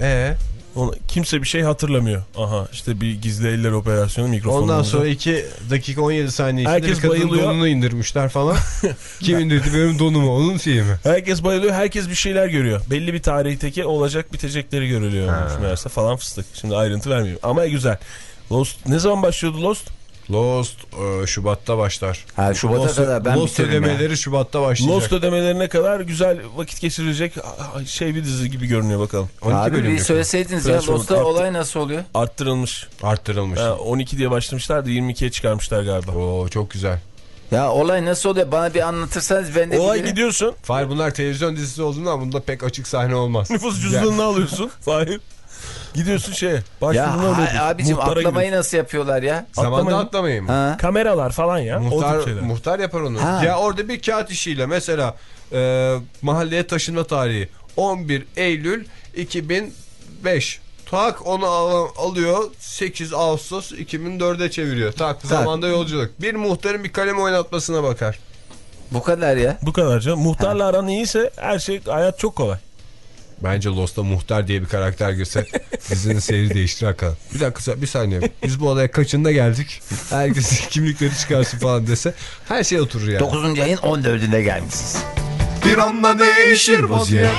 Ee, Onu, kimse bir şey hatırlamıyor. Aha işte bir gizli eller operasyonu mikrofon. ondan sonra 2 dakika 17 saniye içinde Herkes bayılıyor. donunu indirmişler falan. Kim indirdi benim donumu? Onun şeyi mi? Herkes bayılıyor, herkes bir şeyler görüyor. Belli bir tarihteki olacak bitecekleri görülüyor. Meğerse falan fıstık. Şimdi ayrıntı vermeyeyim. Ama güzel. Lost ne zaman başlıyordu Lost? Lost e, Şubat'ta başlar. Ha Şubat'a Lost, kadar ben Lost bitiririm ya. ödemeleri Şubat'ta başlayacak. Lost ödemelerine kadar güzel vakit geçirilecek şey bir dizi gibi görünüyor bakalım. 12 Abi bölüm bir yapıyor. söyleseydiniz ya Lost'ta arttı. olay nasıl oluyor? Arttırılmış. Arttırılmış. Ha, 12 diye başlamışlar da 22'ye çıkarmışlar galiba. Oo çok güzel. Ya olay nasıl oluyor? Bana bir anlatırsanız ben de Olay bilirim. gidiyorsun. Fahir bunlar televizyon dizisi olduğundan bunda pek açık sahne olmaz. Nüfus cüzdanını alıyorsun. Fahir. Gidiyorsun şeye. Ha- alıyorsun. abicim Muhtara atlamayı gidiyorsun. nasıl yapıyorlar ya? Zamanda atlamayayım. Ha? Kameralar falan ya. Muhtar, muhtar yapar onu. Ha. Ya orada bir kağıt işiyle mesela e, mahalleye taşınma tarihi 11 Eylül 2005. Tak onu al- alıyor 8 Ağustos 2004'e çeviriyor. Tak zamanda yolculuk. Bir muhtarın bir kalem oynatmasına bakar. Bu kadar ya. Bu kadar canım. Muhtarla aran iyiyse her şey hayat çok kolay. Bence Lost'ta muhtar diye bir karakter görse dizinin seyri değiştirir hakikaten. Bir dakika bir saniye. Biz bu olaya kaçında geldik? Herkes kimlikleri çıkarsın falan dese her şey oturur yani. 9. ayın 14'ünde gelmişsiniz. Bir anda değişir vaziyet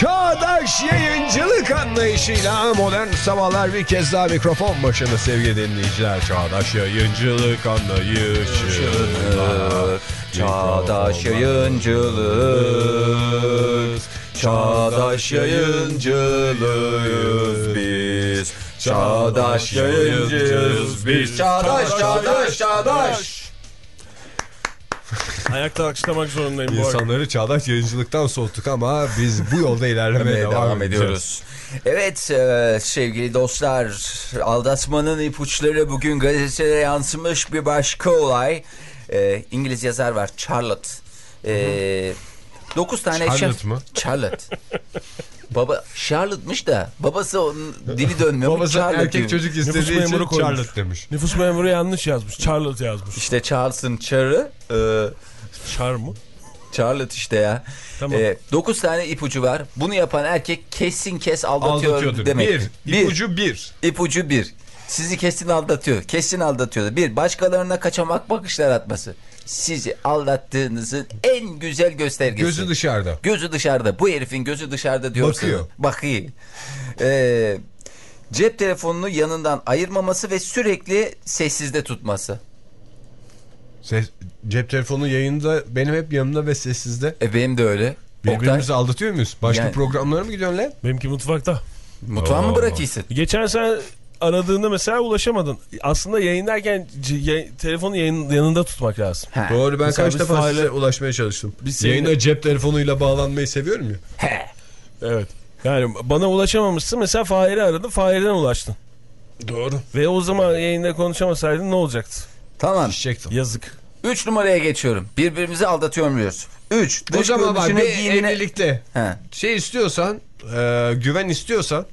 Çağdaş yayıncılık anlayışıyla modern sabahlar bir kez daha mikrofon başında sevgili dinleyiciler. Çağdaş yayıncılık anlayışıyla. Çağdaş yayıncılık Çağdaş yayıncılığız biz Çağdaş yayıncıyız biz Çağdaş çağdaş çağdaş Ayakta alkışlamak zorundayım bu. İnsanları çağdaş yayıncılıktan soğuttuk ama biz bu yolda ilerlemeye devam, devam, ediyoruz. Evet e, sevgili dostlar aldatmanın ipuçları bugün gazetelere yansımış bir başka olay. E, İngiliz yazar var Charlotte. E, 9 tane Charlotte eşya- mı? Charlotte. Baba Charlotte'mış da babası onun dili dönmüyor? Babası Charlotte erkek diyor. çocuk Nüfus istediği için memuru koymuş. Charlotte demiş. Nüfus memuru yanlış yazmış. Charlotte yazmış. İşte Charles'ın Char'ı e, Char mı? Charlotte işte ya. Tamam. 9 tane ipucu var. Bunu yapan erkek kesin kes aldatıyor Aldatıyordur. demek. Bir, ipucu bir. İpucu bir. Sizi kesin aldatıyor. Kesin aldatıyor. Bir, başkalarına kaçamak bakışlar atması. Sizi aldattığınızın en güzel göstergesi. Gözü dışarıda. Gözü dışarıda. Bu herifin gözü dışarıda diyorsunuz. Bakıyor. Bakıyor. Ee, cep telefonunu yanından ayırmaması ve sürekli sessizde tutması. Ses, cep telefonu yayında benim hep yanımda ve sessizde. E benim de öyle. Oktay, Birbirimizi aldatıyor muyuz? Başka Yani- programlara mı gidiyorsun lan? Benimki mutfakta. mutfağı mı bırakıyorsun? Geçen sen aradığında mesela ulaşamadın. Aslında yayındayken c- yay- telefonu yayın, yanında tutmak lazım. Ha. Doğru ben Mesela kaç defa faile- size ulaşmaya çalıştım. Biz seninle- Yayına cep telefonuyla bağlanmayı seviyorum ya. He. Evet. Yani bana ulaşamamışsın. Mesela Fahir'i aradın. Fahir'den ulaştın. Doğru. Ve o zaman yayında konuşamasaydın ne olacaktı? Tamam. Şişecektim. Yazık. Üç numaraya geçiyorum. Birbirimizi aldatıyor muyuz? Üç. O Dış zaman bak bir giyimine... evlilikte He. şey istiyorsan, e, güven istiyorsan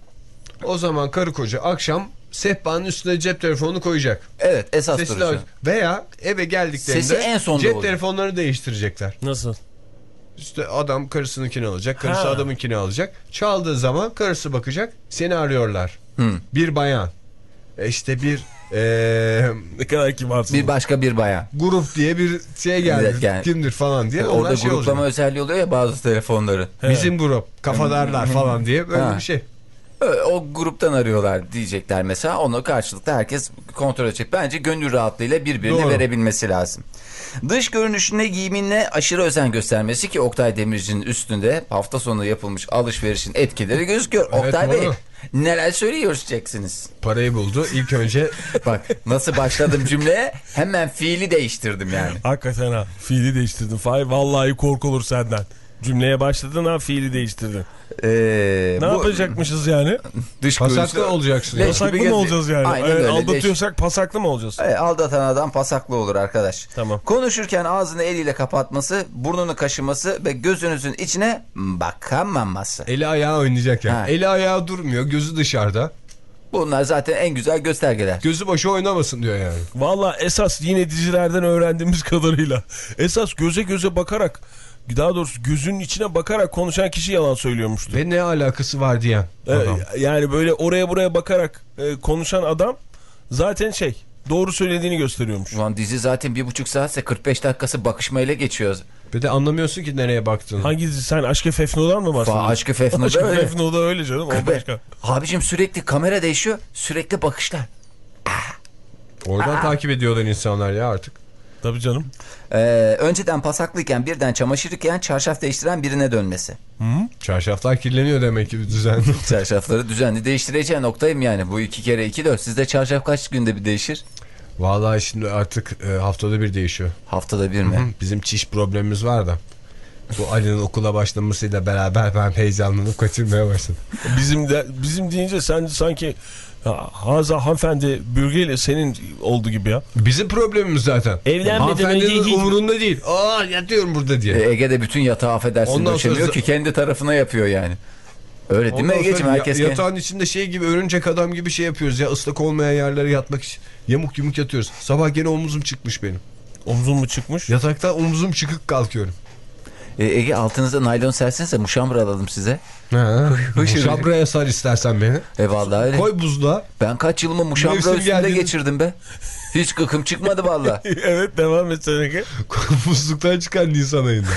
o zaman karı koca akşam sehpanın üstüne cep telefonunu koyacak. Evet esas Sesli duruşu. aç- veya eve geldiklerinde Sesi en sonda cep olacak. telefonlarını değiştirecekler. Nasıl? İşte adam karısınınkini alacak, karısı Ha. adamınkini alacak. Çaldığı zaman karısı bakacak, seni arıyorlar. Hı. Bir bayan. E işte bir e, Ne kadar kibarsın. Bir başka bir bayan. grup diye bir şey geldi. Evet, yani- Kimdir falan diye. Orada şey gruplama olacak. özelliği oluyor ya bazı telefonları. He. Bizim grup, kafadarlar falan diye böyle Ha. bir şey. O gruptan arıyorlar diyecekler mesela. Onu karşılıklı herkes kontrol edecek. Bence gönül rahatlığıyla birbirine Doğru. verebilmesi lazım. Dış görünüşüne giyiminle aşırı özen göstermesi ki Oktay Demirci'nin üstünde hafta sonu yapılmış alışverişin etkileri gözüküyor. Evet, Oktay Bey neler söyleyeceksiniz? Parayı buldu. İlk önce Bak nasıl başladım cümleye hemen fiili değiştirdim yani. Hakikaten ha. Fiili değiştirdin. Fahir vallahi korkulur senden. Cümleye başladın ha fiili değiştirdin. Ee, Ne bu yapacakmışız yani? Dış pasaklı olacaksın. Leş Pasaklı mı olacağız yani? Aynen Ee, öyle. aldatıyorsak pasaklı mı olacağız? Evet, aldatan adam pasaklı olur arkadaş. Tamam. Konuşurken ağzını eliyle kapatması, burnunu kaşıması ve gözünüzün içine bakamaması. Eli ayağı oynayacak yani. Ha. Eli ayağı durmuyor. Gözü dışarıda. Bunlar zaten en güzel göstergeler. Gözü başı oynamasın diyor yani. Valla esas yine dizilerden öğrendiğimiz kadarıyla esas göze göze bakarak daha doğrusu gözünün içine bakarak konuşan kişi yalan söylüyormuştu. Ve ne alakası var diyen Ee, adam. yani böyle oraya buraya bakarak e, konuşan adam zaten şey doğru söylediğini gösteriyormuş. Şu an dizi zaten bir buçuk saatse 45 dakikası bakışmayla geçiyor. Bir de anlamıyorsun ki nereye baktığını. Hangi dizi sen Aşk-ı Fefno'dan mı bahsediyorsun? Aşkı Fefno'da Aşk-ı öyle. Fefno'da öyle canım o başka. Abicim sürekli kamera değişiyor, sürekli bakışlar. Oradan takip ediyorlar insanlar ya artık. Tabii canım. Ee, önceden pasaklıyken birden çamaşır yıkayan çarşaf değiştiren birine dönmesi. Çarşaflar kirleniyor demek ki düzenli. Çarşafları düzenli değiştireceğin noktayım yani. Bu iki kere iki dört. Sizde çarşaf kaç günde bir değişir? Vallahi şimdi artık e, haftada bir değişiyor. Haftada bir mi? Bizim çiş problemimiz var da. Bu Ali'nin okula başlamasıyla beraber ben heyecanlanıp kaçırmaya başladım. Bizim de bizim deyince sen sanki Haza hanımefendi bürgeyle senin oldu gibi ya. Bizim problemimiz zaten. Evlenmeden Hanımefendinin önce hiç- umurunda değil. Aa yatıyorum burada diye. E, Ege'de bütün yatağı affedersin Ondan döşemiyor sonra- ki kendi tarafına yapıyor yani. Öyle değil mi Ondan Ege'ciğim? sonra Herkes ya- kendi- yatağın içinde şey gibi örümcek adam gibi şey yapıyoruz ya ıslak olmayan yerlere yatmak için. Yamuk yumuk yatıyoruz. Sabah gene omuzum çıkmış benim. Omzun mu çıkmış? Yatakta omuzum çıkık kalkıyorum. E, Ege altınıza naylon sersenize muşambra alalım size. Şabraya sar istersen beni. E vallahi öyle. Koy buzluğa. Ben kaç yılımı muşambra üstünde geldiğinde- geçirdim be. Hiç gıkım çıkmadı vallahi. evet devam et sen Ege. Buzluktan çıkan Nisan ayında.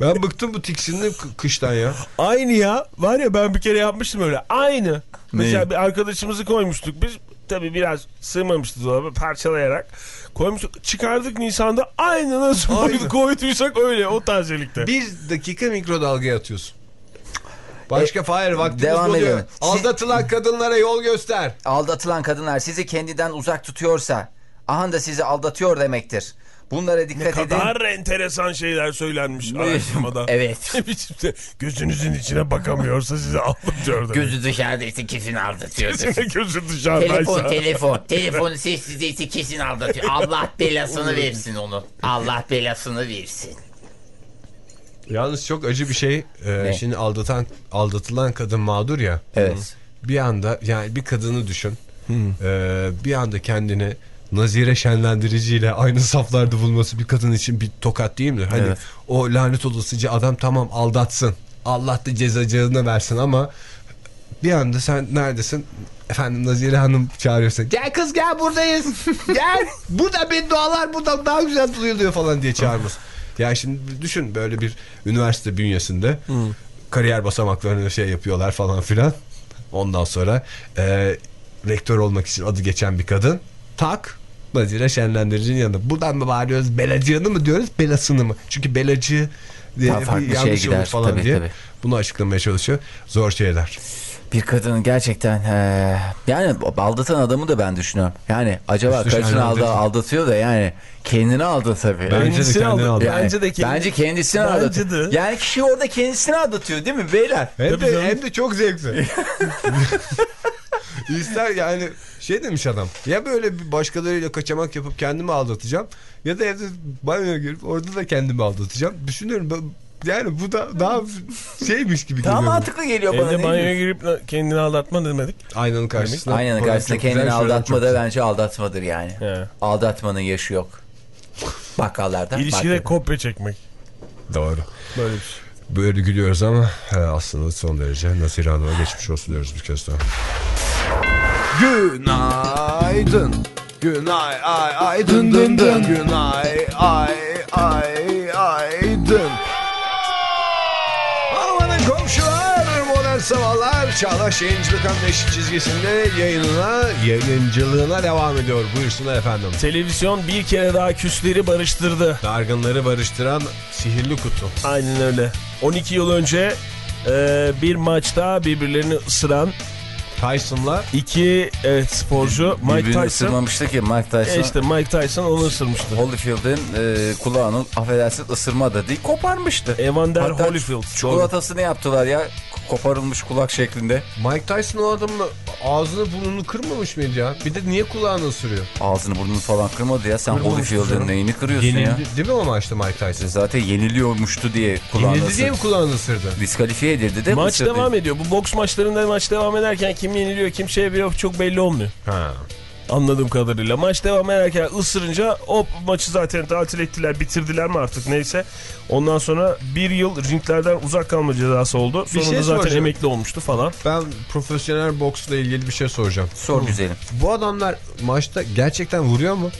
Ben bıktım bu tiksindim kı- kıştan ya. Aynı ya. Var ya ben bir kere yapmıştım öyle. Aynı. Mesela bir arkadaşımızı koymuştuk biz. Tabii biraz sığmamıştı dolaba parçalayarak. Koymuştuk. Çıkardık Nisan'da aynı nasıl Aynı. koyduysak öyle o tazelikte. Bir dakika mikrodalgaya atıyorsun. Başka Fahir vaktimiz devam oluyor. edelim. Siz- Aldatılan kadınlara yol göster. Aldatılan kadınlar sizi kendinden uzak tutuyorsa aha da sizi aldatıyor demektir. Bunlara dikkat Ne edin. kadar enteresan şeyler söylenmiş araştırmada. Evet. Ne biçimde gözünüzün içine bakamıyorsa sizi aldatıyor. Gözü dışarıdaysa kesin aldatıyordur. Gözü dışarıdaysa. telefon telefon. Telefonu sessizdeyse kesin aldatıyor. Allah belasını versin onu. Allah belasını versin. Yalnız çok acı bir şey. Ee, Ne? şimdi aldatan aldatılan kadın mağdur ya. Evet. Bir anda yani bir kadını düşün. Ee, bir anda kendini nazire şenlendiriciyle aynı saflarda bulması bir kadın için bir tokat değil mi? Hani Evet. o lanet olasıca adam tamam aldatsın. Allah da cezacığını versin ama bir anda sen neredesin? Efendim Nazire Hanım çağırıyorsun. Gel kız gel buradayız. gel. Burada beddualar burada daha güzel duyuluyor falan diye çağırmış. Ya şimdi düşün böyle bir üniversite bünyesinde kariyer basamaklarını şey yapıyorlar falan filan. Ondan sonra e, rektör olmak için adı geçen bir kadın tak Nazire Şenlendirici'nin yanında. Buradan mı bağırıyoruz belacığını mı diyoruz belasını mı? Çünkü belacı diye Daha farklı bir şeye gider. falan Tabii, diye. tabii. Bunu açıklamaya çalışıyor. Zor şeyler. Bir kadının gerçekten eee, yani aldatan adamı da ben düşünüyorum. Yani acaba Üstü karısını alda, aldatıyor da yani kendini aldatabilir. Bence de Kendisini kendini aldat- aldat. Bence de kendi- Bence kendisini Bence aldatıyor. de. Yani kişi orada kendisini aldatıyor değil mi beyler? Hem de, hem de çok zevkli. İster yani şey demiş adam. Ya böyle bir başkalarıyla kaçamak yapıp kendimi aldatacağım. Ya da evde banyoya girip orada da kendimi aldatacağım. Düşünüyorum ben- yani bu da daha şeymiş gibi Daha geliyor. mantıklı geliyor bana. Evde banyoya girip kendini aldatma demedik. Aynanın karşısında. Aynanın karşısında kendini aldatma da bence aldatmadır yani. He. Aldatmanın yaşı yok. Bakkallarda. İlişkide bakkal. kopya çekmek. Doğru. Böyle bir şey. Böyle gülüyoruz ama he, aslında son derece Nasir Hanım'a geçmiş olsun diyoruz bir kez daha. Günaydın. Günay ay ay dın dın dın. Günay ay ay ay dın. Amanın komşular modern sabahlar Çağdaş Yayıncılık Anlayışı çizgisinde yayınına yayıncılığına devam ediyor. Buyursunlar efendim. Televizyon bir kere daha küsleri barıştırdı. Dargınları barıştıran sihirli kutu. Aynen öyle. 12 yıl önce e, bir maçta birbirlerini ısıran Tyson'la iki evet, sporcu Mike Birbirini Tyson. ısırmamıştı ki Mike Tyson. E işte Mike Tyson onu ısırmıştı. Holyfield'in e, kulağını affedersin ısırma da değil koparmıştı. Evander Hatta Holyfield. Çikolatasını yaptılar ya koparılmış kulak şeklinde. Mike Tyson o adamın ağzını burnunu kırmamış mıydı ya? Bir de niye kulağını ısırıyor? Ağzını burnunu falan kırmadı ya sen canım. neyini kırıyorsun ya. Yenildi değil mi o maçta Mike Tyson? Zaten yeniliyormuştu diye kulağını Yenildi diye ısırdı. mi kulağını ısırdı? Diskalifiye edildi de Maç ısırdı. devam ediyor. Bu boks maçlarında maç devam ederken kim yeniliyor kim şey yapıyor çok belli olmuyor. Ha. Anladığım kadarıyla. Maç devam ederken ısırınca o maçı zaten tatil ettiler bitirdiler mi artık neyse. Ondan sonra bir yıl ringlerden uzak kalma cezası oldu. Bir Sonunda şey zaten soracağım. emekli olmuştu falan. Ben profesyonel boksla ilgili bir şey soracağım. Sor güzelim. Bu adamlar maçta gerçekten vuruyor mu?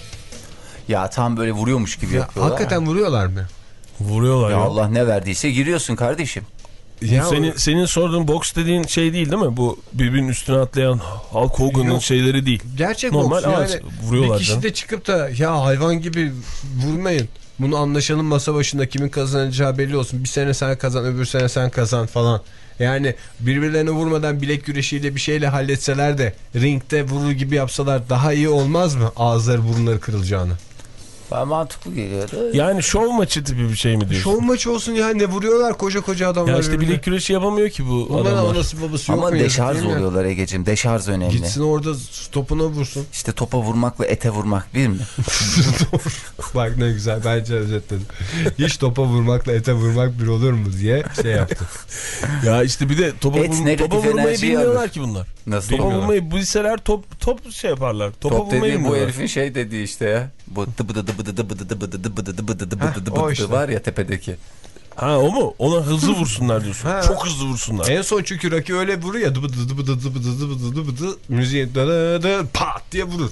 Ya tam böyle vuruyormuş gibi Ya, yapıyorlar. hakikaten vuruyorlar mı? Vuruyorlar Ya ya. Allah ne verdiyse giriyorsun kardeşim. Ya senin, senin sorduğun boks dediğin şey değil değil mi? Bu birbirinin üstüne atlayan Hulk Hogan'ın şeyleri değil. gerçek Normal boks yani vuruyorlar bir kişi canım. de çıkıp da ya hayvan gibi vurmayın. Bunu anlaşalım masa başında kimin kazanacağı belli olsun. Bir sene sen kazan öbür sene sen kazan falan. Yani birbirlerine vurmadan bilek güreşiyle bir şeyle halletseler de ringde vurur gibi yapsalar daha iyi olmaz mı? Ağızları burunları kırılacağını. Bana mantıklı geliyor da. Yani şov maçı tipi bir şey mi diyorsun? Şov maçı olsun ya ne vuruyorlar koca koca adamlar. Ya işte bilek güreşi yapamıyor ki bu Onların adamlar. anası babası yok Ama mu deşarj ya? oluyorlar Ege'cim. Deşarj önemli. Gitsin orada stopuna vursun. İşte topa vurmakla ete vurmak bir mi? Bak ne güzel bence özetledim. Hiç topa vurmakla ete vurmak bir olur mu diye şey yaptı. Ya işte bir de topa, Et vur- topa vurmayı bilmiyorlar alır. ki bunlar. Nasıl Topa vurmayı bilseler top top şey yaparlar. Topa Top vurmayı bu herifin şey dediği işte ya. Bu dıbıdı dıbıdı dıbıdı dıbıdı Heh, dıbıdı o işte. var ya tepedeki. Ha o mu? Ona hızlı vursunlar diyorsun. Ha. Çok hızlı vursunlar. En son çünkü Rocky öyle vuruyor ya dıbıdı dıbıdı dıbıdı dıbıdı dıbıdı dıbıdı müziği dı dı pat diye vurur.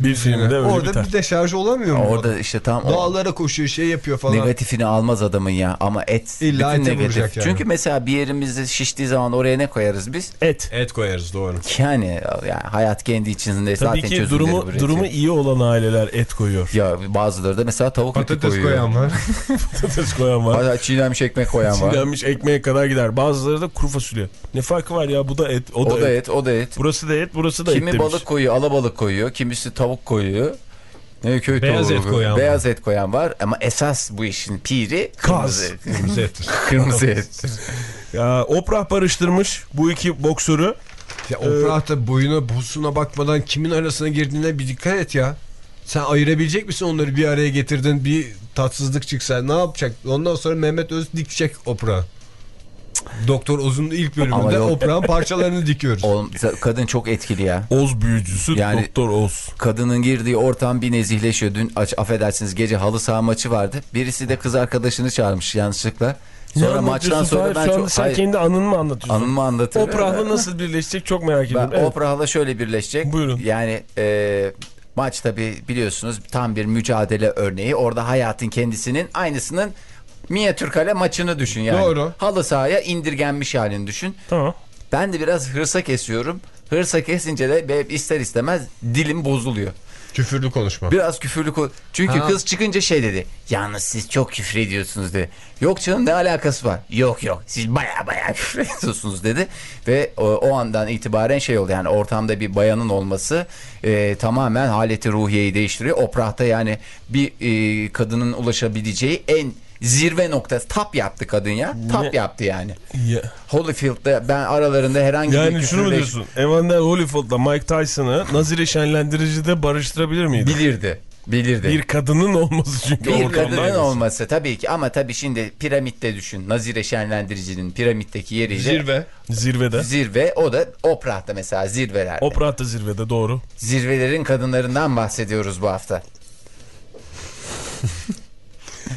Bir filmde öyle Orada biter. bir deşarj olamıyor mu? Orada işte tam Dağlara koşuyor şey yapıyor falan. negatifini almaz adamın ya ama et İlla bütün ete negatif. yani. Çünkü mesela bir yerimizde şiştiği zaman oraya ne koyarız biz? Et. Et koyarız doğru. Yani, yani hayat kendi içinde Tabii zaten ki çözümleri durumu üretiyor. durumu iyi olan aileler et koyuyor. Ya bazıları da mesela tavuk eti Patates koyuyor. koyan var. Patates koyan var. Hatta çiğnenmiş ekmek koyan var. Çiğnenmiş ekmeğe kadar gider. Bazıları da kuru fasulye. Ne farkı var ya bu da et. O da, O da et. et, o da et. Burası da et, burası da et Kimi balık koyuyor, alabalık koyuyor, kimisi tavuk koyuyor. Ne köy Beyaz tavuğu et koyan Beyaz et koyan var ama esas bu işin piri kırmızı et. Kırmızı ettir. kırmızı et. Ya Oprah barıştırmış bu iki boksörü. Ya Oprah da boyuna busuna bakmadan kimin arasına girdiğine bir dikkat et ya. Sen ayırabilecek misin onları bir araya getirdin bir tatsızlık çıksa ne yapacak? Ondan sonra Mehmet Öz dikecek Oprah. Doktor Oz'un ilk bölümünde yok. Oprah'ın parçalarını dikiyoruz. Oğlum, kadın çok etkili ya. Oz büyücüsü Yani- Doktor Oz. Kadının girdiği ortam bir nezihleşiyor. Dün aç, affedersiniz gece halı saha maçı vardı. Birisi de kız arkadaşını çağırmış yanlışlıkla. Sonra Ne maçtan sonra ben Şu çok... sen Hayır, kendi anını mı anlatıyorsun? anımı anlatırım. Oprah'la nasıl birleşecek çok merak Ben ediyorum. Evet. Oprah'la şöyle birleşecek. Buyurun. Yani e, maç tabi biliyorsunuz tam bir mücadele örneği. Orada hayatın kendisinin aynısının minyatür kale maçını düşün yani. Doğru. Halı sahaya indirgenmiş halini düşün. Tamam. Ben de biraz hırsa kesiyorum. Hırsa kesince de be- ister istemez dilim bozuluyor. Küfürlü konuşma. Biraz küfürlük o. Çünkü Ha. kız çıkınca şey dedi. Yalnız siz çok küfür ediyorsunuz dedi. Yok canım ne alakası var? Yok yok siz baya baya küfür ediyorsunuz dedi. Ve o, o andan itibaren şey oldu yani ortamda bir bayanın olması e, tamamen haleti ruhiyeyi değiştiriyor. Oprah'ta yani bir e, kadının ulaşabileceği en zirve noktası tap yaptı kadın ya. Tap Ne? yaptı yani. Ya. Holyfield'da ben aralarında herhangi bir Yani şunu mu diyorsun? Evander Holyfield'la Mike Tyson'ı Nazire Şenlendirici'de barıştırabilir miydi? Bilirdi. Bilirdi. Bir kadının olması çünkü Bir ortamda. kadının olması tabii ki ama tabii şimdi piramitte düşün. Nazire Şenlendirici'nin piramitteki yeriyle Zirve. Zirvede. zirve o da Oprah'ta mesela zirvelerde. Oprah da zirvede doğru. Zirvelerin kadınlarından bahsediyoruz bu hafta.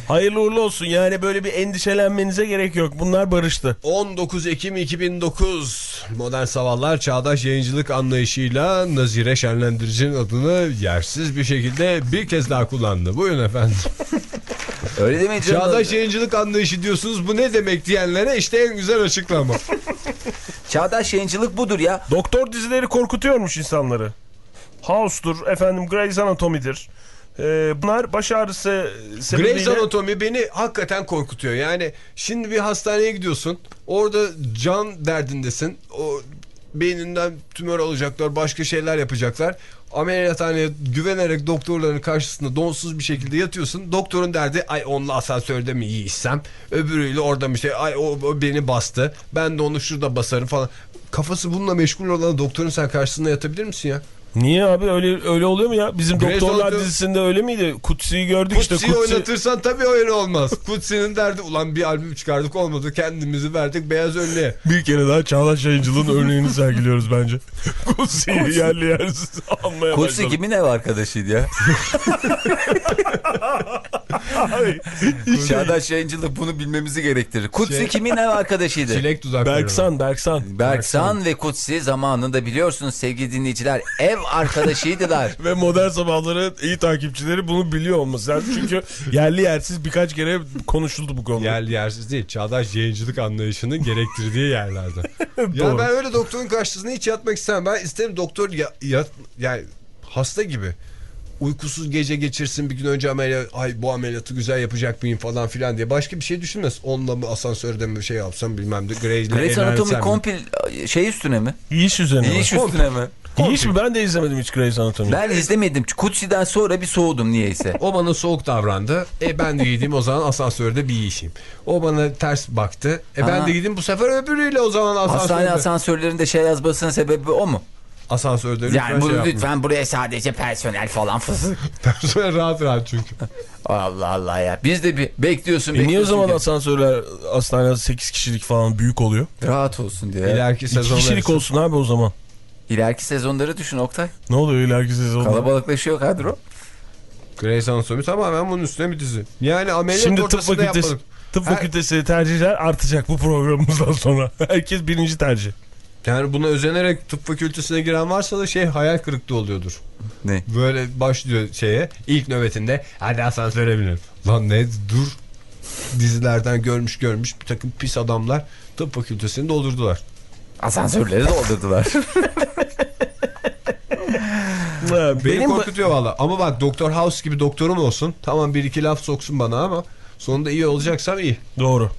Hayırlı uğurlu olsun yani böyle bir endişelenmenize gerek yok. Bunlar barıştı. 19 Ekim 2009 Modern Sabahlar Çağdaş Yayıncılık anlayışıyla Nazire Şenlendirici'nin adını yersiz bir şekilde bir kez daha kullandı. Buyurun efendim. Öyle demeyin canım. Çağdaş Yayıncılık anlayışı diyorsunuz bu ne demek diyenlere işte en güzel açıklama. Çağdaş yayıncılık budur ya. Doktor dizileri korkutuyormuş insanları. House'dur, efendim Grey's Anatomy'dir. Ee, bunlar baş ağrısı sebebiyle... Grey's Anatomy beni hakikaten korkutuyor. Yani şimdi bir hastaneye gidiyorsun. Orada can derdindesin. O beyninden tümör alacaklar, başka şeyler yapacaklar. Ameliyathaneye güvenerek doktorların karşısında donsuz bir şekilde yatıyorsun. Doktorun derdi ay onunla asansörde mi yiyişsem? Öbürüyle orada bir şey ay o, o beni bastı. Ben de onu şurada basarım falan. Kafası bununla meşgul olan doktorun sen karşısında yatabilir misin ya? Niye abi öyle öyle oluyor mu ya? Bizim Grey's Doktorlar Anatomy- dizisinde öyle miydi? Kutsi'yi gördük işte. Kutsi'yi Kutsi... oynatırsan tabii öyle olmaz. Kutsi'nin derdi ulan bir albüm çıkardık olmadı kendimizi verdik beyaz önlüğe. Bir kere daha Çağdaş Yayıncılığın örneğini sergiliyoruz bence. Kutsi'yi yerli yersiz almaya Kutsi başladık. kimin ev arkadaşıydı ya? Çağdaş yayıncılık bunu bilmemizi gerektirir. Kutsi Şey- kimin ev arkadaşıydı? Çilek tuzakları. Berksan, Berksan. Berksan ve Kutsi zamanında biliyorsunuz sevgili dinleyiciler ev arkadaşıydılar. Ve modern sabahların iyi takipçileri bunu biliyor olması lazım. Çünkü yerli yersiz birkaç kere konuşuldu bu konu. Yerli yersiz değil. Çağdaş yayıncılık anlayışının gerektirdiği yerlerde. ya ben öyle doktorun karşısında hiç yatmak istemem. Ben isterim doktor ya, yat, yani hasta gibi. Uykusuz gece geçirsin bir gün önce ameliyat ay bu ameliyatı güzel yapacak mıyım falan filan diye başka bir şey düşünmez. Onunla mı asansörde mi bir şey yapsam bilmem de Grey'le Grey's Anatomy kompil şey üstüne mi? İş üzerine. İyi mi? iş üstüne mi? İyi iş mi? Ben de izlemedim hiç Grey's Anatomy'yi. Ben izlemedim. Kutsi'den sonra bir soğudum niyeyse. O bana soğuk davrandı. E ben de gideyim o zaman asansörde bir yiyişeyim. O bana ters baktı. E ben Aha. de gideyim bu sefer öbürüyle o zaman asansörde. Hastane asansörlerinde şey yazmasının sebebi o mu? Asansörde lütfen Yani bu, şey yapmayın. lütfen buraya sadece personel falan fısık. Personel rahat rahat çünkü. Allah Allah ya. Biz de bir bekliyorsun E niye o zaman ki- asansörler hastane 8 kişilik falan büyük oluyor? Rahat olsun diye. İleriki 2 sezonlar kişilik için. olsun abi o zaman. İleriki sezonları düşün Oktay. Ne oluyor ileriki sezonda? Kalabalıklaşıyor kadro. Grey's Anatomy tamamen bunun üstüne bir dizi. Yani ameliyat Şimdi tıp fakültesi, tıp Her- fakültesi tercihler artacak bu programımızdan sonra. Herkes birinci tercih. Yani buna özenerek tıp fakültesine giren varsa da şey hayal kırıklığı oluyordur. Ne? Böyle başlıyor şeye ilk nöbetinde hadi asansöre binin. Lan ne dur dizilerden görmüş görmüş bir takım pis adamlar tıp fakültesini doldurdular. Asansörleri doldurdular. Beni Benim korkutuyor valla. Ama bak Doktor House gibi doktorum olsun. Tamam bir iki laf soksun bana ama sonunda iyi olacaksam iyi. Doğru.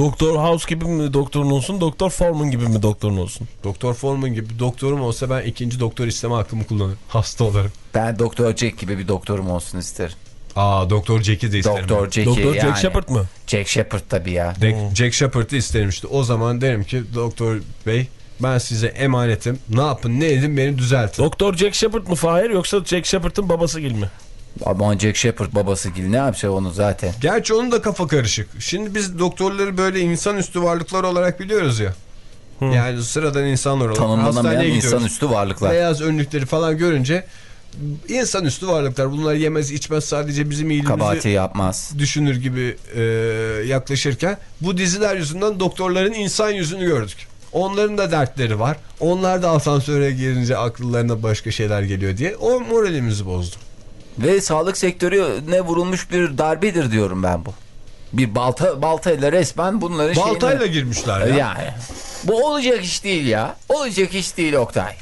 Doktor House gibi mi doktorun olsun, Doktor Foreman gibi mi doktorun olsun? Doktor Foreman gibi doktorum olsa ben ikinci doktor isteme hakkımı kullanırım. Hasta olarak. ben Doktor Jack gibi bir doktorum olsun isterim. Aa Doktor Jack'i de isterim. Doktor Jack'i Doktor yani. Jack Shepard mı? Jack Shepard tabii ya. Jack, Jack Shepard'ı isterim işte. O zaman derim ki Doktor Bey ben size emanetim. Ne yapın ne edin beni düzeltin. Doktor Jack Shepard mı Fahir yoksa Jack Shepard'ın babası gibi mi? Ama Jack Shepard babası gibi ne yapacak onu zaten. Gerçi onun da kafa karışık. Şimdi biz doktorları böyle insanüstü varlıklar olarak biliyoruz ya. Yani sıradan insanlar olarak hastaneye gidiyoruz. insanüstü varlıklar. Beyaz önlükleri falan görünce insanüstü varlıklar bunlar yemez içmez sadece bizim iyiliğimizi Kabahati yapmaz. düşünür gibi e, yaklaşırken bu diziler yüzünden doktorların insan yüzünü gördük. Onların da dertleri var. Onlar da asansöre girince akıllarına başka şeyler geliyor diye o moralimizi bozdu. Ve sağlık sektörüne vurulmuş bir darbedir diyorum ben bu. Bir balta baltayla resmen bunların Baltayla şeyini... girmişler ya. Yani. Bu olacak iş değil ya. Olacak iş değil Oktay.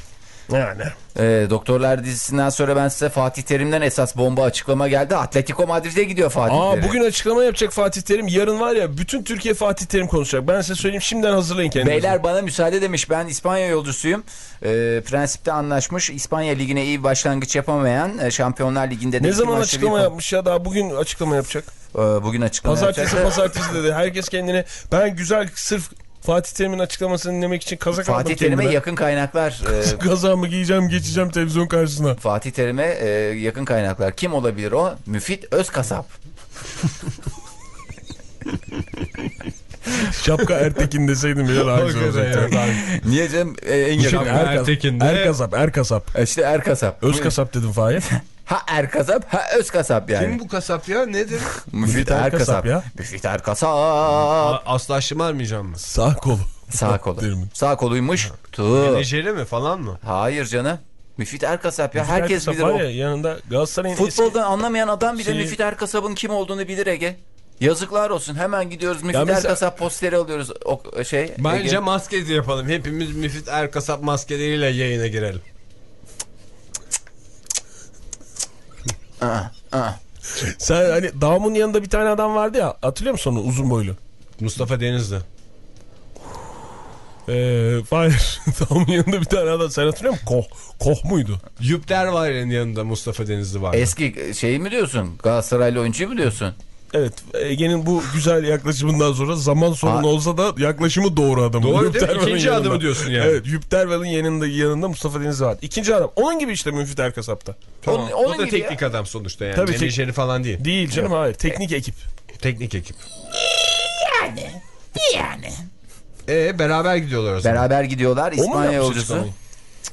Yani. Ee, Doktorlar dizisinden sonra ben size Fatih Terim'den esas bomba açıklama geldi. Atletico Madrid'e gidiyor Fatih Aa Terim. bugün açıklama yapacak Fatih Terim. Yarın var ya bütün Türkiye Fatih Terim konuşacak. Ben size söyleyeyim şimdiden hazırlayın kendinizi. Beyler bana müsaade demiş. Ben İspanya yolcusuyum. Ee, prensipte anlaşmış. İspanya Ligi'ne iyi başlangıç yapamayan e, Şampiyonlar Ligi'nde de ne zaman açıklama bir- yapmış ya daha bugün açıklama yapacak. Ee, bugün açıklama Pazartesi yapacak. pazartesi dedi. Herkes kendine ben güzel sırf Fatih Terim'in açıklamasını dinlemek için kazak aldım Fatih Terim'e kendime. yakın kaynaklar e, Kazağımı giyeceğim geçeceğim televizyon karşısına. Fatih Terim'e e, yakın kaynaklar. Kim olabilir o? Müfit Özkasap. Şapka Ertekin deseydim bile daha güzel olacaktı. Niye canım? E, en yakın. Şapka Erkasap, Ertekin de- Erkasap, Erkasap. İşte Erkasap. Özkasap dedim Fahir. Ha Erkasap ha Özkasap yani. Kim bu kasap ya nedir? Müfit Erkasap Erkasap. ya. Müfit Erkasap. A- Asla şımarmayacağım mı? Sağ kolu. Sağ kolu. Sağ koluymuş. Tu. Menajeri mi falan mı? Hayır canım. Müfit Erkasap ya. Herkes Erkasap bilir o. ya yanında Galatasaray'ın eski... Futboldan anlamayan adam bile Şey- Müfit Erkasap'ın kim olduğunu bilir Ege. Yazıklar olsun. Hemen gidiyoruz Müfit mesela- Erkasap posteri alıyoruz. O şey. Bence Ege. maskezi yapalım. Hepimiz Müfit Erkasap maskeleriyle yayına girelim. Aa, aa. Sen hani Dam'ın yanında bir tane adam vardı ya hatırlıyor musun onu uzun boylu? Mustafa Denizli. Eee Fahir Dam'ın yanında bir tane adam sen hatırlıyor musun? Koh, Koh muydu? Yüpter var yanında Mustafa Denizli var. Eski şey mi diyorsun? Galatasaraylı oyuncuyu mu diyorsun? Evet Ege'nin bu güzel yaklaşımından sonra zaman sorunu Ha. olsa da yaklaşımı doğru adamın. Doğru Yüp değil mi? İkinci yanında. adamı diyorsun yani. Evet Yüp Derval'ın yanında, yanında Mustafa Denizli var. İkinci adam. Onun gibi işte Müfit Erkasap'ta. Tamam. Onun- o onun da gibi teknik adam sonuçta yani. Tabii, tek- Menajeri falan değil. Değil canım hayır. Teknik ekip. Teknik ekip. Yani. Yani. E beraber gidiyorlar o zaman. Beraber gidiyorlar O İspanya yolcusu. açıklamayı?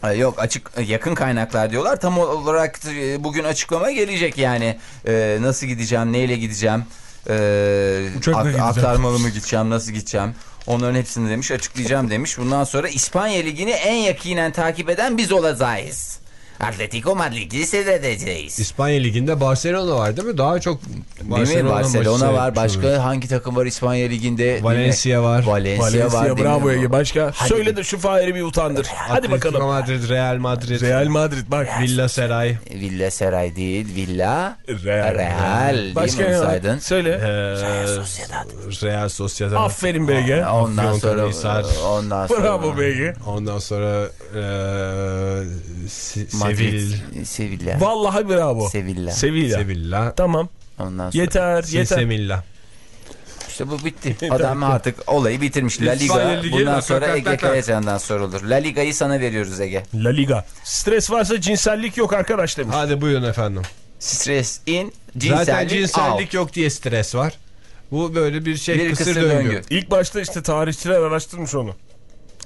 Ee, Yok açık yakın kaynaklar diyorlar. Tam olarak e, bugün açıklama gelecek yani. Ee, nasıl gideceğim, neyle gideceğim? Ee, Uçakla ak- gideceğim. aktarmalı mı gideceğim, nasıl gideceğim? Onların hepsini demiş açıklayacağım demiş. Bundan sonra İspanya Ligi'ni en yakinen takip eden biz olacağız. Atletico Madrid'i seyredeceğiz. İspanya Ligi'nde Barcelona var değil mi? Daha çok mi? Barcelona maçı var. Başka seyretmiş hangi takım var İspanya Liginde? Valencia var. Valencia, Valencia var. bravo mi? Ege. Başka? Hadi. Söyle de şu Fahir'i bir utandır. Hadi Atletico bakalım. Madrid, Real Madrid, Real Madrid bak. Villa Seray, Villa Saray değil. Villa Real. Real. Başka mi ne var? Söyle. eee, Real Sociedad. Aferin be Ege. Ondan Afyon sonra Karahisar. ondan sonra Bravo Ege. Ondan sonra eee Se- Madrid, Sevil, Sevilla. Vallahi bravo. Sevilla. Sevilla. Sevilla, Tamam. Ondan sonra Yeter yeter. Semilla. işte bu bitti. Adam artık olayı bitirmiş. La Liga bundan sonra Ege. Kayacan'dan sorulur. La Liga'yı sana veriyoruz Ege. La Liga. Stres varsa cinsellik yok arkadaş demiş. Hadi buyurun efendim. Stres in, cinsellik, Zaten cinsellik out. yok diye stres var. Bu böyle bir şey Bir kısır, kısır döngü. döngü. İlk başta işte tarihçiler araştırmış onu.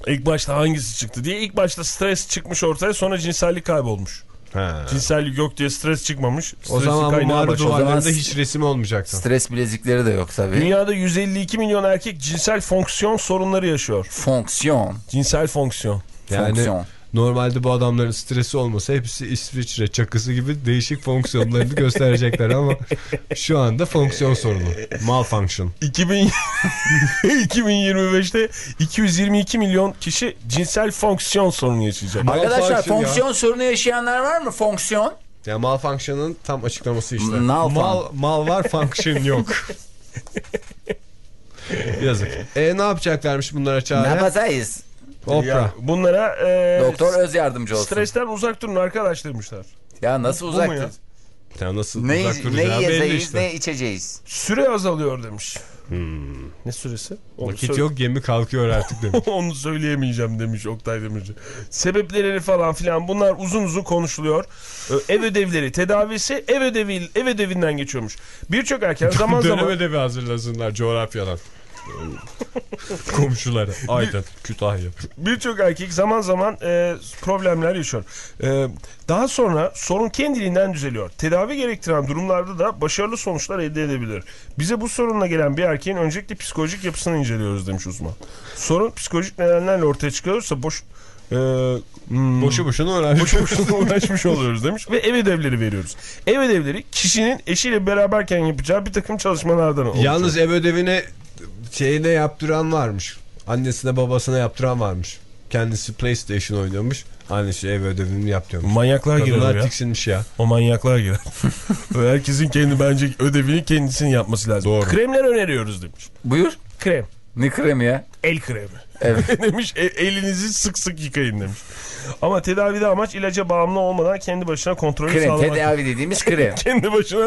İlk başta hangisi çıktı diye. İlk başta stres çıkmış ortaya sonra cinsellik kaybolmuş. Ha. Cinsellik yok diye stres çıkmamış. O Stresin zaman bu mağara duvarlarında hiç resim olmayacaktı. Stres bilezikleri de yok tabii. Dünyada 152 milyon erkek cinsel fonksiyon sorunları yaşıyor. Fonksiyon. Cinsel fonksiyon. Yani Fonksiyon. Normalde bu adamların stresi olmasa hepsi İsviçre çakısı gibi değişik fonksiyonlarını gösterecekler ama şu anda fonksiyon sorunu. Malfunction. 2000 2025'te 222 milyon kişi cinsel fonksiyon sorunu yaşayacak. Arkadaşlar Malfunction ya. fonksiyon sorunu yaşayanlar var mı? Fonksiyon. Ya malfunction'ın tam açıklaması işte. Malfun- Mal, mal var function yok. Yazık. E ne yapacaklarmış bunlara Ne çare? yapacağız? Opera. Ya bunlara e, Doktor öz yardımcı olsun. stresten uzak durun arkadaş demişler. Ya nasıl Bu uzak mu ya? dur- Ya nasıl Ne, uzak ne duracağı belli yiyeceğiz işte. ne içeceğiz. Süre azalıyor demiş. Ne süresi? Onu Vakit yok gemi kalkıyor artık demiş. Onu söyleyemeyeceğim demiş Oktay Demirci. Sebepleri falan filan bunlar uzun uzun konuşuluyor. Ee, Ev ödevleri, tedavisi ev ödevi ev ödevinden geçiyormuş. Birçok erken zaman Dönem zaman ödevi hazırlasınlar coğrafyadan. Komşulara. Aydın, Kütahya. birçok erkek zaman zaman e, problemler yaşıyor. E, daha sonra sorun kendiliğinden düzeliyor. Tedavi gerektiren durumlarda da başarılı sonuçlar elde edebilir. Bize bu sorunla gelen bir erkeğin öncelikle psikolojik yapısını inceliyoruz demiş uzman. Sorun psikolojik nedenlerle ortaya çıkıyorsa boş e, hmm, Boşu boşuna uğraşmış. boşu boşuna uğraşmış oluyoruz demiş ve ev ödevleri veriyoruz. Ev ödevleri kişinin eşiyle beraberken yapacağı bir takım çalışmalardan oluşuyor. Yalnız ev ödevini şeyine yaptıran varmış. Annesine babasına yaptıran varmış. Kendisi PlayStation oynuyormuş. Annesi ev ödevini yap diyormuş. Manyaklar girer Kadınlar ya. tiksinmiş ya. O manyaklar girer. Herkesin kendi bence ödevini kendisinin yapması lazım. Doğru. Kremler öneriyoruz demiş. Buyur. Krem. Ne kremi ya? El kremi. Evet. demiş "E- elinizi sık sık yıkayın demiş. Ama tedavide amaç ilaca bağımlı olmadan kendi başına kontrolü Krem. sağlamak. Tedavi dediğimiz krem. Kendi başına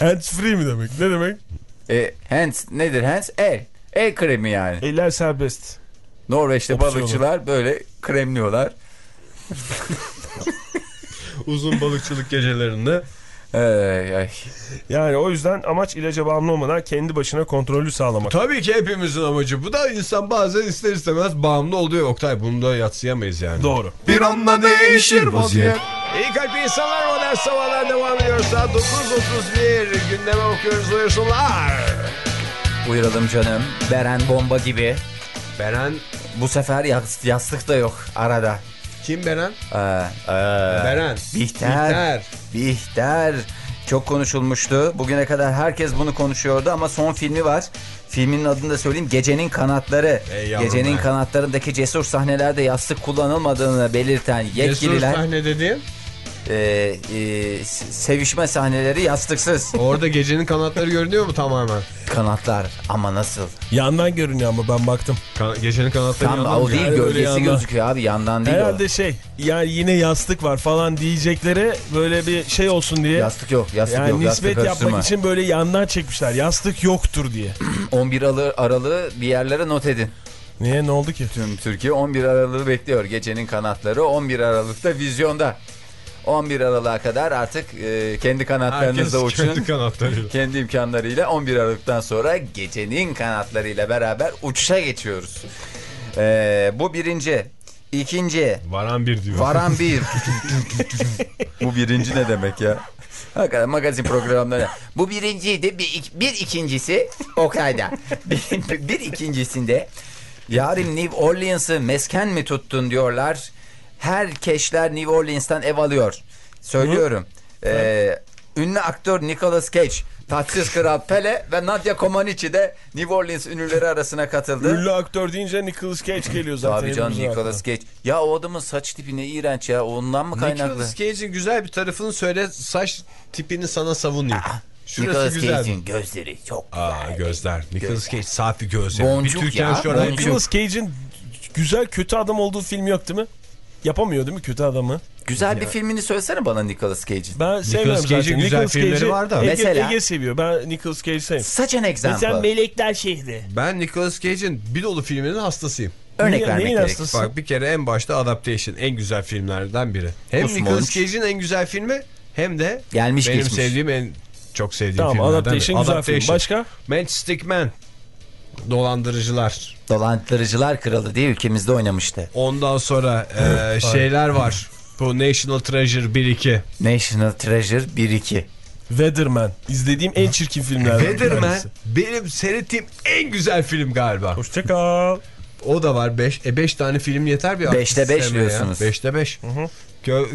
hands free mi demek? Ne demek? E, hands nedir hands? El. El kremi yani. Eller serbest. Norveç'te Opsiyonu. balıkçılar böyle kremliyorlar. Uzun balıkçılık gecelerinde. Ay, ay. Yani o yüzden amaç ilaca bağımlı olmadan kendi başına kontrolü sağlamak. Tabii ki hepimizin amacı. Bu da insan bazen ister istemez bağımlı oluyor. Oktay bunu da yatsıyamayız yani. Doğru. Bir anda değişir vaziyet. İyi kalp insanlar modern sabahlar devam ediyor. Saat 9.31 gündeme okuyoruz buyursunlar. Buyuralım canım. Beren bomba gibi. Beren Bu sefer yas- yastık da yok arada. Kim Beren? Ee, ee, Beren. Bihter. Bihter. Bihter. Çok konuşulmuştu. Bugüne kadar herkes bunu konuşuyordu ama son filmi var. Filmin adını da söyleyeyim. Gecenin Kanatları. Gecenin be. kanatlarındaki cesur sahnelerde yastık kullanılmadığını belirten Cesur yetkililer sahne dediğin. E, e, sevişme sahneleri yastıksız. Orada gecenin kanatları görünüyor mu tamamen? Kanatlar ama nasıl? Yandan görünüyor ama ben baktım. Kan- gecenin kanatları Tam yandan o değil Yani gölgesi yandan. gözüküyor abi yandan değil Herhalde şey yani yine yastık var falan diyeceklere böyle bir şey olsun o. diye. Yastık yok yastık yani yok yastık nispet yapmak için böyle yandan çekmişler. Yastık yoktur diye. 11 Aralığı, Aralığı bir yerlere not edin. Niye ne oldu ki? Tüm Türkiye 11 Aralık'ı bekliyor. Gecenin kanatları 11 Aralık'ta vizyonda. 11 Aralık'a kadar artık e, kendi Herkes kanatlarınızla uçun. kendi kanatlarıyla. Kendi imkanlarıyla 11 Aralık'tan sonra gecenin kanatlarıyla beraber uçuşa geçiyoruz. E, bu birinci. İkinci. Varan bir diyor. Varan bir. bu birinci ne demek ya? Hakikaten magazin programları. Bu birinciydi. Bir, bir ikincisi Oktay'da. bir, bir ikincisinde yarın New Orleans'ı mesken mi tuttun diyorlar. Herkeşler New Orleans'tan ev alıyor. Söylüyorum. Ee, ünlü aktör Nicolas Cage, Tatsız Kral Pele ve Nadia Comaneci de New Orleans ünlüleri arasına katıldı. Ünlü aktör deyince Nicolas Cage geliyor zaten. Tabii canım Nicolas. Cage. Ya o adamın saç tipi ne iğrenç ya. Ondan mı kaynaklı? Nicolas Cage'in güzel bir tarafını söyle saç tipini sana savunayım. Şurası Nicolas güzel. Cage'in gözleri çok Aa güzel. gözler. Nicolas Cage safi gözler. Boncuk ya, boncuk. Nicolas Cage'in güzel kötü adam olduğu film yok değil mi? Yapamıyor değil mi kötü adamı? Güzel bir filmini söylesene bana Nicolas Cage'in. Ben sevmiyorum zaten. Cage'in güzel filmleri var da. Ege, Mesela- Ege seviyor. Ben Nicolas Cage'i sevmiyorum. Such an Mesela example. Melekler Şehri. Ben Nicolas Cage'in bir dolu filminin hastasıyım. Örnek Neyin- vermek neyin gerek. hastası? Bak bir kere en başta Adaptation en güzel filmlerden biri. Hem Osmanlı. Nicolas Cage'in en güzel filmi hem de Gelmiş benim geçmiş. sevdiğim en çok sevdiğim Tamam filmlerden Adaptation biri. güzel film. Başka? Matchstick Man. Dolandırıcılar. Dolandırıcılar kralı diye ülkemizde oynamıştı. Ondan sonra e, şeyler var. Bu National Treasure 1-2. National Treasure 1-2. Weatherman. İzlediğim en çirkin filmlerden. Weatherman tanesi. benim seyrettiğim en güzel film galiba. Hoşçakal. O da var 5. E 5 tane film yeter bir Beşte beş diyorsunuz. Beşte 5.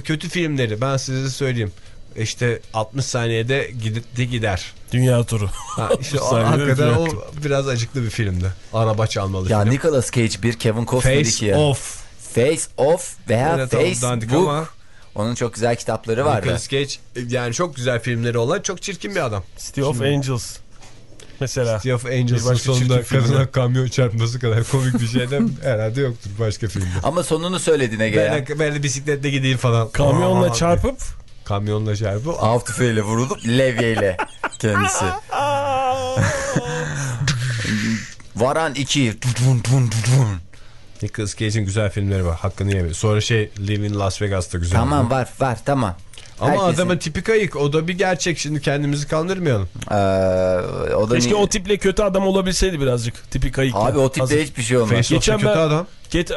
kötü filmleri ben size söyleyeyim. İşte 60 saniyede gitti gider. Dünya turu. Ha, işte o, hakikaten o biraz acıklı bir filmdi. Araba çalmalı Ya film. Nicolas Cage 1, Kevin Costner 2 Face ya. Off. Face Off veya Evet, Facebook. ama Onun çok güzel kitapları vardı. Nicolas Cage yani çok güzel filmleri olan çok çirkin bir adam. City of Angels. Mesela. City of Bir Angels'ın sonunda kadına kamyon çarpması kadar komik bir şey de herhalde yoktur başka filmde. Ama sonunu Ege ya. Böyle, böyle bisikletle gideyim falan. Kamyonla Aa, çarpıp Kamyonla çarpıp. Av tüfeğiyle vurulup levyeyle kendisi. Varan 2. Nicolas Cage'in güzel filmleri var. Hakkını yemiyor. Sonra şey Live in Las Vegas'ta güzel. Tamam var var tamam. Ama Herkesin- adamın tipi kayık. O da bir gerçek. Şimdi kendimizi kandırmayalım. Ee, o da keşke ni- o tiple kötü adam olabilseydi birazcık. Tipi kayıklı. Abi o tipte Hazır. hiçbir şey olmaz. Face Geçen kötü ben- adam. Get...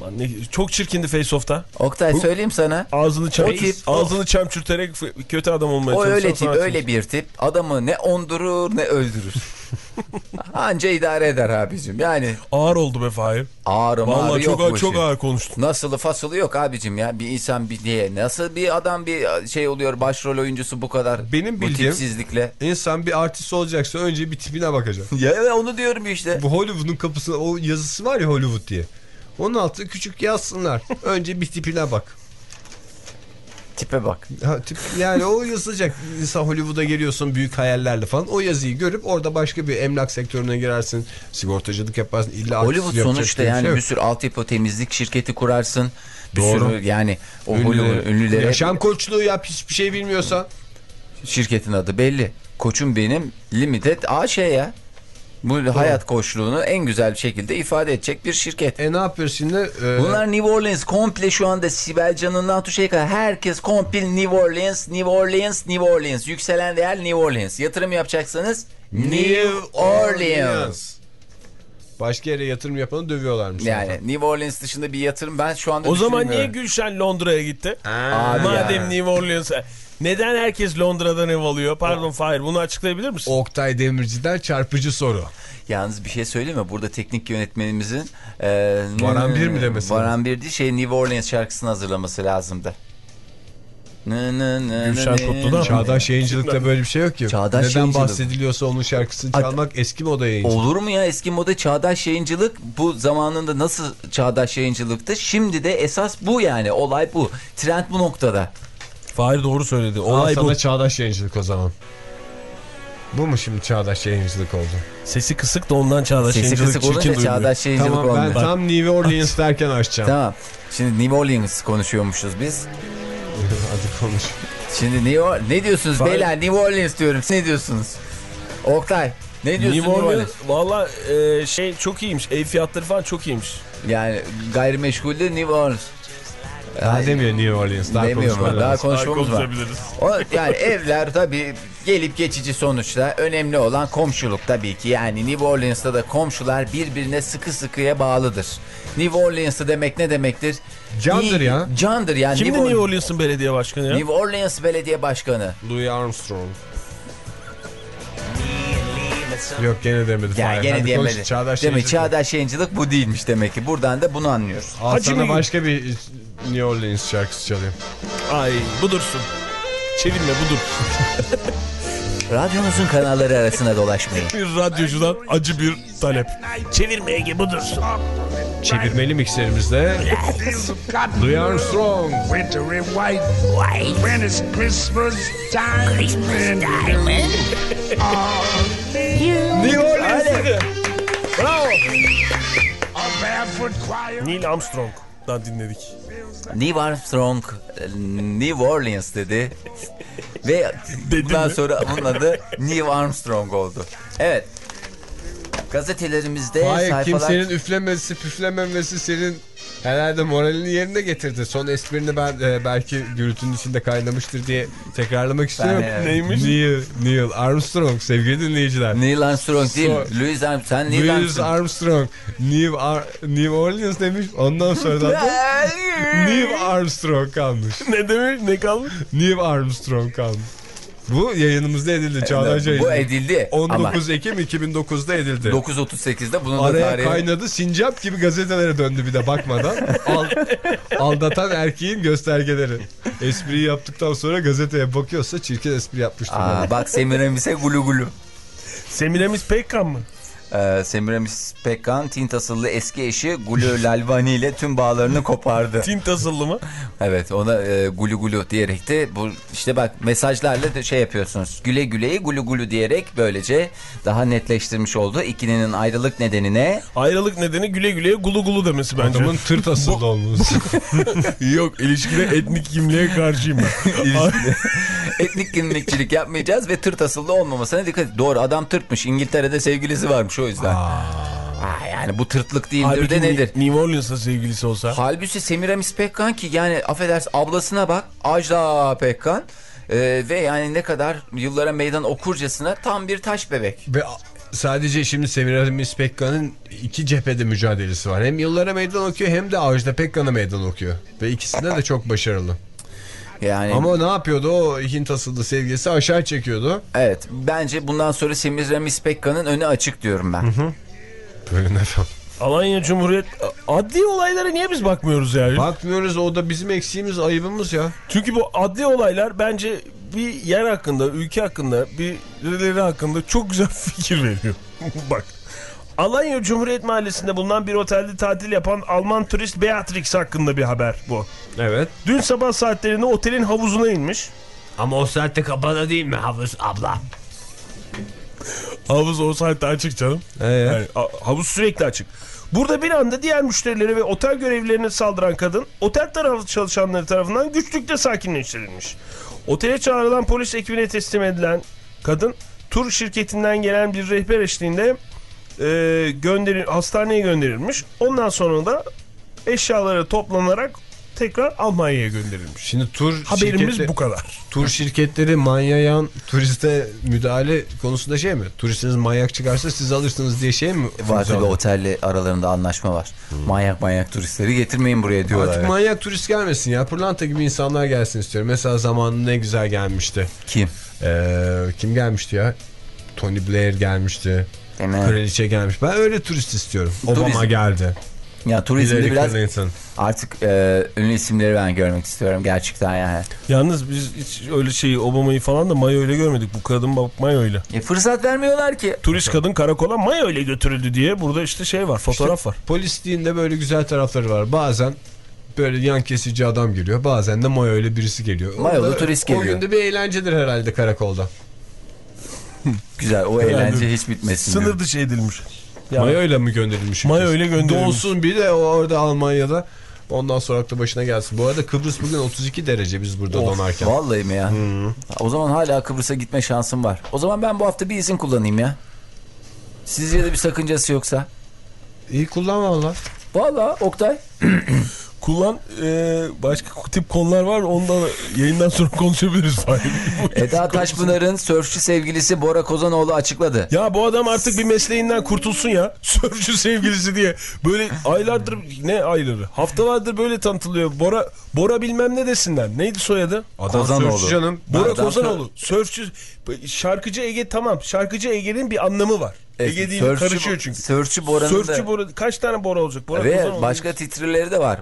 Aman ne- Çok çirkindi Face Off'ta. Oktay söyleyeyim sana. Ağzını çam O tip- ağzını çamçürterek f- kötü adam olmaya O çalışan öyle tip öyle bir tip. Adamı ne ondurur ne öldürür. Anca idare eder abicim. Yani Ağır oldu be Fahir. Vallahi yok çok ağır, bu çok işin. ağır konuştun. Nasılı fasılı yok abicim ya. Bir insan bir diye. Nasıl bir adam bir şey oluyor başrol oyuncusu bu kadar. Benim bu bildiğim- tipsizlikle. İnsan bir artist olacaksa önce bir tipine bakacak. Ya onu diyorum işte. Bu Hollywood'un kapısında o yazısı var ya Hollywood diye. Onun altı küçük yazsınlar. Önce bir tipine bak. Tipe bak. Ha, tip, yani o yazılacak. İnsan Hollywood'a geliyorsun büyük hayallerle falan. O yazıyı görüp orada başka bir emlak sektörüne girersin. Sigortacılık yaparsın. İlla Hollywood sonuçta bir yani şey bir sürü altyapı temizlik şirketi kurarsın. Bir Doğru. sürü yani o Ünlüleri- Hollywood ünlülere Yaşam koçluğu yap hiçbir şey bilmiyorsan. şirketin adı belli. Koçum benim Limited AŞ ya. Bu hayat koçluğunu en güzel şekilde ifade edecek bir şirket. E ne yapıyoruz şimdi? Ee, Bunlar New Orleans komple şu anda Sibel Can'ından kadar herkes komple New Orleans, New Orleans, New Orleans. Yükselen değer New Orleans. Yatırım yapacaksanız New Orleans. Başka yere yatırım yapanı dövüyorlarmış. Yani zaten. New Orleans dışında bir yatırım ben şu anda O zaman niye. Gülşen Londra'ya gitti? Abi Madem ya. New Orleans'a. Neden herkes Londra'dan ev alıyor? Pardon Fahir bunu açıklayabilir misin? Oktay Demirci'den çarpıcı soru. Yalnız bir şey söyleyeyim mi? Burada teknik yönetmenimizin e, Varan bir mi demesi Varan bir değil şey New Orleans şarkısını hazırlaması lazımdı. Gülşen Kutlu'dan. Çağdaş yayıncılıkta böyle bir şey yok ki. Çağdaş Neden yayıncılık. bahsediliyorsa onun şarkısını çalmak eski moda yayıncılık. Olur mu ya eski moda çağdaş yayıncılık bu zamanında nasıl çağdaş yayıncılıktı? Şimdi de esas bu yani olay bu. Trend bu noktada. Fahir doğru söyledi. Al Olay bu. sana çağdaş yayıncılık o zaman. Bu mu şimdi çağdaş yayıncılık oldu? Sesi kısık da ondan çağdaş Sesi yayıncılık kısık çirkin olunca duyuluyor. çağdaş yayıncılık Tamam ben tam New Orleans derken açacağım. Tamam. Şimdi New Orleans konuşuyormuşuz biz. Hadi konuş. Şimdi New Or- ne diyorsunuz Fahir- beyler New Orleans diyorum. Ne diyorsunuz? Oktay ne diyorsun New New Orleans Orleans? valla e, şey çok iyiymiş. Ev fiyatları falan çok iyiymiş. Yani gayrimeşgulde New Orleans. Daha Ay, demiyor New Orleans. Daha Demiyor mu? konuşma Daha konuşmamız var. konuşabiliriz. O, yani evler tabii gelip geçici sonuçta. Önemli olan komşuluk tabii ki. Yani New Orleans'ta da komşular birbirine sıkı sıkıya bağlıdır. New Orleans'ı demek ne demektir? Candır İyi- ya. Candır yani. Kimdi New, New Or- Orleans'ın belediye başkanı ya? New Orleans Belediye Başkanı. Louis Armstrong. Yok gene demedi. Ya Fahir. gene diyemedi. konuş, Çağdaş Demek yayıncılık. çağdaş yayıncılık bu değilmiş demek ki. Buradan da bunu anlıyoruz. Mı? başka bir New Orleans şarkısı çalayım. Ay bu dursun. Çevirme bu dur. Radyonuzun kanalları arasında dolaşmayın. Bir radyocudan acı bir talep. Çevirme Ege bu dursun. Çevirmeli mikserimizde Louis Armstrong. Wintry white, white. When it's Christmas time, Christmas time. New Orleans. Bravo. A barefoot Armstrong'dan dinledik. Neil Armstrong New Orleans dedi. Ve bundan mi? sonra onun adı Neil Armstrong oldu. Evet. Gazetelerimizde Hayır sayfalar... kimsenin üflemesi püflememesi senin Herhalde moralini yerine getirdi. Son esprini ben e, belki gürültünün içinde kaynamıştır diye tekrarlamak istiyorum. Ben, e, Neymiş? Neil, Neil Armstrong sevgili dinleyiciler. Neil Armstrong değil. So- Louis Armstrong. Sen Neil Louis Armstrong. Armstrong New, Ar New Orleans demiş. Ondan sonra da Neil Armstrong kalmış. ne demek ne kalmış? Neil Armstrong kalmış. Bu yayınımızda edildi. Çağdaş Bu yayını. edildi. 19 Ekim 2009'da edildi. Ama 9.38'de bunun Araya tarihi. kaynadı sincap gibi gazetelere döndü bir de bakmadan. Al, aldatan erkeğin göstergeleri. Espriyi yaptıktan sonra gazeteye bakıyorsa çirkin espri yapmıştır. Aa, bak Semiramis'e gulu gulu. Semiramis Pekkan mı? Ee, Semiramis Pekkan Tint asıllı eski eşi Gulu Lalvani ile tüm bağlarını kopardı. Tint asıllı mı? Evet ona e, gulu gulu diyerek de bu işte bak mesajlarla da şey yapıyorsunuz. Güle güleyi gulu gulu diyerek böylece daha netleştirmiş oldu. İkilinin ayrılık nedenine Ayrılık nedeni güle güle gulu gulu demesi bence. Adamın tırt asıldı olması. Yok ilişkide etnik kimliğe karşıyım ben. etnik kimlikçilik yapmayacağız ve tırt asıllı olmamasına dikkat et. Doğru adam tırtmış. İngiltere'de sevgilisi varmış o yüzden. Aa, yani bu tırtlık değildir Halbuki de nedir? New Orleans'ta sevgilisi olsa. Halbuki Semiramis Pekkan ki yani affedersin ablasına bak Ajda Pekkan Ee, ve yani ne kadar yıllara meydan okurcasına tam bir taş bebek. Ve sadece şimdi Semiramis Pekkan'ın iki cephede mücadelesi var. Hem yıllara meydan okuyor hem de Ajda Pekkan'a meydan okuyor. Ve ikisinde de çok başarılı. Yani Ama ne yapıyordu o Hint asıllı sevgilisi aşağı çekiyordu. evet bence bundan sonra Semiramis Pekkan'ın önü açık diyorum ben. Böyle nefes. Alanya Cumhuriyet adli olaylara niye biz bakmıyoruz yani? Bakmıyoruz o da bizim eksiğimiz ayıbımız ya. Çünkü bu adli olaylar bence bir yer hakkında, ülke hakkında, birileri hakkında çok güzel fikir veriyor. Bak. Alanya Cumhuriyet Mahallesi'nde bulunan bir otelde tatil yapan Alman turist Beatrix hakkında bir haber bu. Evet. Dün sabah saatlerinde otelin havuzuna inmiş. Ama o saatte kapalı değil mi havuz abla? Havuz o saatte açık canım. Yani, a- havuz sürekli açık. Burada bir anda diğer müşterilere ve otel görevlilerine saldıran kadın otel tarafı çalışanları tarafından güçlükle sakinleştirilmiş. Otele çağrılan polis ekibine teslim edilen kadın tur şirketinden gelen bir rehber eşliğinde e, gönderir, hastaneye gönderilmiş. Ondan sonra da eşyaları toplanarak tekrar Almanya'ya gönderilmiş. Şimdi tur Haberimiz şirketi- bu kadar. Tur şirketleri manyayan turiste müdahale konusunda şey mi? Turistiniz manyak çıkarsa siz alırsınız diye şey mi? Var tabii otelle aralarında anlaşma var. Manyak manyak turistleri getirmeyin buraya diyorlar. Artık ya. manyak turist gelmesin ya. Pırlanta gibi insanlar gelsin istiyorum. Mesela zamanında ne güzel gelmişti. Kim? Ee, kim gelmişti ya? Tony Blair gelmişti. Değil mi? Kraliçe gelmiş. Ben öyle turist istiyorum. Obama Turizm. geldi. Ya turizmde Hillary biraz Clinton. artık e, ünlü isimleri ben görmek istiyorum gerçekten yani. Yalnız biz hiç öyle şeyi Obama'yı falan da mayo ile görmedik. Bu kadın bak mayo ile. E, fırsat vermiyorlar ki. Turist kadın karakola mayo ile götürüldü diye burada işte şey var fotoğraf var. Polisliğinde böyle güzel tarafları var. Bazen böyle yan kesici adam geliyor. Bazen de mayo ile birisi geliyor. Mayolu turist O geliyor. günde bir eğlencedir herhalde karakolda. Güzel o eğlence hiç bitmesin. Sınır dışı edilmiş. Yani Mayo ile mi gönderilmiş? Mayo ile gönderilmiş. Donsun bir de o orada Almanya'da. Ondan sonra aklı başına gelsin. Bu arada Kıbrıs bugün 32 derece biz burada donarken. Vallahi mi ya? O zaman hala Kıbrıs'a gitme şansım var. O zaman ben bu hafta bir izin kullanayım ya. Sizce de bir sakıncası yoksa? İyi kullan valla. Vallahi Oktay. kullan e, başka tip konular var ondan yayından sonra konuşabiliriz. Eda Taşpınar'ın sörfçü sevgilisi Bora Kozanoğlu açıkladı. ya bu adam artık bir mesleğinden kurtulsun ya. Sörfçü sevgilisi diye. Böyle aylardır ne ayları? Haftalardır böyle tanıtılıyor. Bora Bora bilmem ne desinler. Neydi soyadı? Adam Kozanoğlu. sörfçü canım. Bora adam- Kozanoğlu. Sörfçü şarkıcı Ege tamam. Şarkıcı Ege'nin bir anlamı var. Ege değil Sörfçü- karışıyor çünkü. Sörfçü Bora'nın Sörfçü da... Bora kaç tane Bora olacak? Bora Ve başka titreleri de var.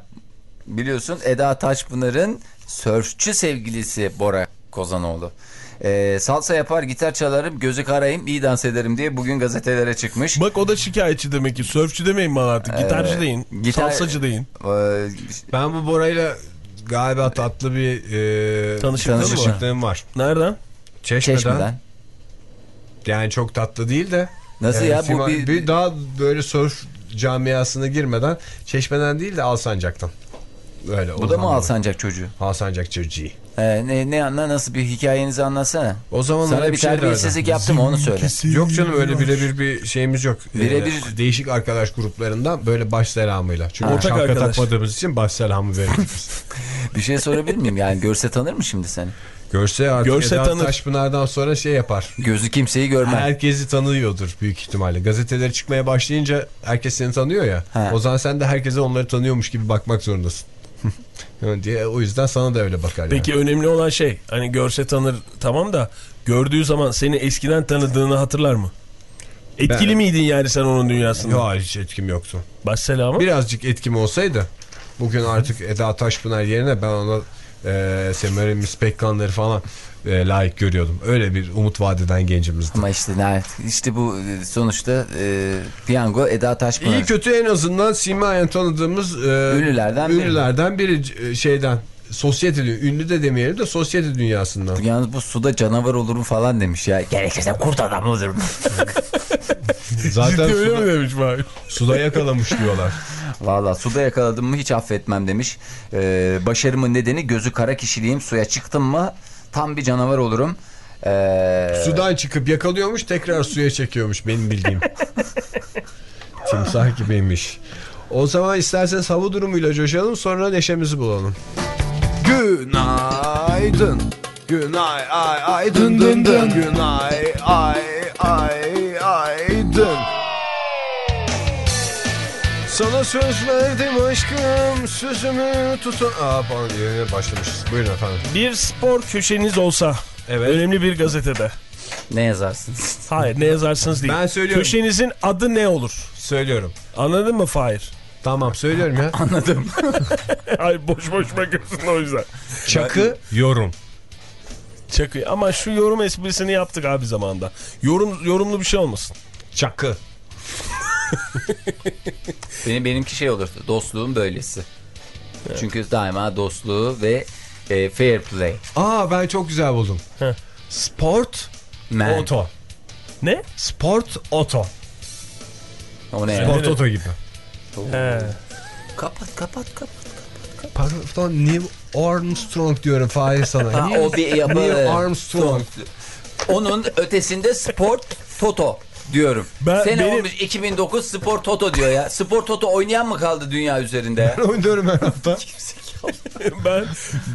Biliyorsun Eda Taşpınar'ın sörfçü sevgilisi Bora Kozanoğlu. Ee, salsa yapar, gitar çalarım, gözü karayım, iyi dans ederim diye bugün gazetelere çıkmış. Bak o da şikayetçi demek ki. Sörfçü demeyin bana artık. Gitarcı Ee, deyin. gitar- Salsacı deyin. Ee, Ben bu Bora'yla galiba tatlı bir e, tanışıklığım var. Nereden? Çeşmeden. Çeşmeden. Yani çok tatlı değil de. Nasıl e, ya bu bir, bir daha böyle sörf camiasına girmeden Çeşmeden değil de Alsancak'tan. Öyle. Bu da mı Alsancak çocuğu? Alsancak çocuğu. Ee, ne, ne anla nasıl bir hikayenizi anlatsana. O zaman Sana bir şey terbiyesizlik derdi. yaptım onu söyle. Yok canım öyle birebir bir şeyimiz yok. Birebir- Ee, değişik arkadaş gruplarından böyle baş selamıyla. Çünkü Ortak şapka arkadaş. takmadığımız için baş selamı veriyoruz. Bir şey sorabilir miyim? Yani görse tanır mı şimdi seni? Görse artık Görse Eda tanır. Taşpınar'dan sonra şey yapar. Gözü kimseyi görmez. Herkesi tanıyordur büyük ihtimalle. Gazetelere çıkmaya başlayınca herkes seni tanıyor ya. Ha. O zaman sen de herkese onları tanıyormuş gibi bakmak zorundasın. Yani diye o yüzden sana da öyle bakar Peki önemli olan şey hani görse tanır tamam da gördüğü zaman seni eskiden tanıdığını hatırlar mı? Etkili Ben- miydin yani sen onun dünyasında? yani. Ya hiç etkim yoktu. Baş selamı. Birazcık etkim olsaydı bugün artık Eda Taşpınar yerine ben ona e, Semiramis Pekkanları falan e, layık görüyordum. Öyle bir umut vadeden gencimizdi. Ama işte ne, işte bu e, sonuçta e, piyango Eda Taşpınar. İyi kötü en azından simayen tanıdığımız e, Ünlülerden biri. ünlülerden biri e, şeyden sosyete ünlü de demeyelim de sosyete dünyasından. Yalnız bu suda canavar olurum falan demiş ya. Gerekirse kurt adam olurum. Zaten Ciddi öyle suda, mi demiş bari? suda yakalamış diyorlar. Valla suda yakaladım mı hiç affetmem demiş. Ee, başarımın nedeni gözü kara kişiliğim. Suya çıktım mı tam bir canavar olurum. Ee, Sudan çıkıp yakalıyormuş tekrar suya çekiyormuş benim bildiğim. Timsah gibiymiş. O zaman isterseniz hava durumuyla coşalım sonra neşemizi bulalım. Günaydın. Günay ay ay dın dın dın. Günay ay ay ay. Sana söz verdim aşkım sözümü tutun. Aa pardon yine başlamışız. Buyurun efendim. Bir spor köşeniz olsa Evet. önemli bir gazetede. ne yazarsın? Hayır ne yazarsınız değil. Ben söylüyorum. Köşenizin adı ne olur? Söylüyorum. Anladın mı Fahir? Tamam söylüyorum ya. Anladım. Ay boş boş bakıyorsun o yüzden. Çakı yorum. Çakı. Ama şu yorum esprisini yaptık abi zamanda. Yorum yorumlu bir şey olmasın. Çakı. Benim benimki şey olur. Dostluğun böylesi. Çünkü daima dostluğu ve e, fair play. Aa ben çok güzel buldum. Heh. Sport Man. oto. Ne? Sport oto. O ne? Sport oto gibi. He. Kapat kapat kapat. Pardon Neil Armstrong diyorum Fahir sana. Ha, o bir yapı. Neil Armstrong. Onun ötesinde sport toto diyorum. Ben- Sene benim- olmuş 2009 spor toto diyor ya. Spor toto oynayan mı kaldı dünya üzerinde ya? Oynuyorum her hafta. ben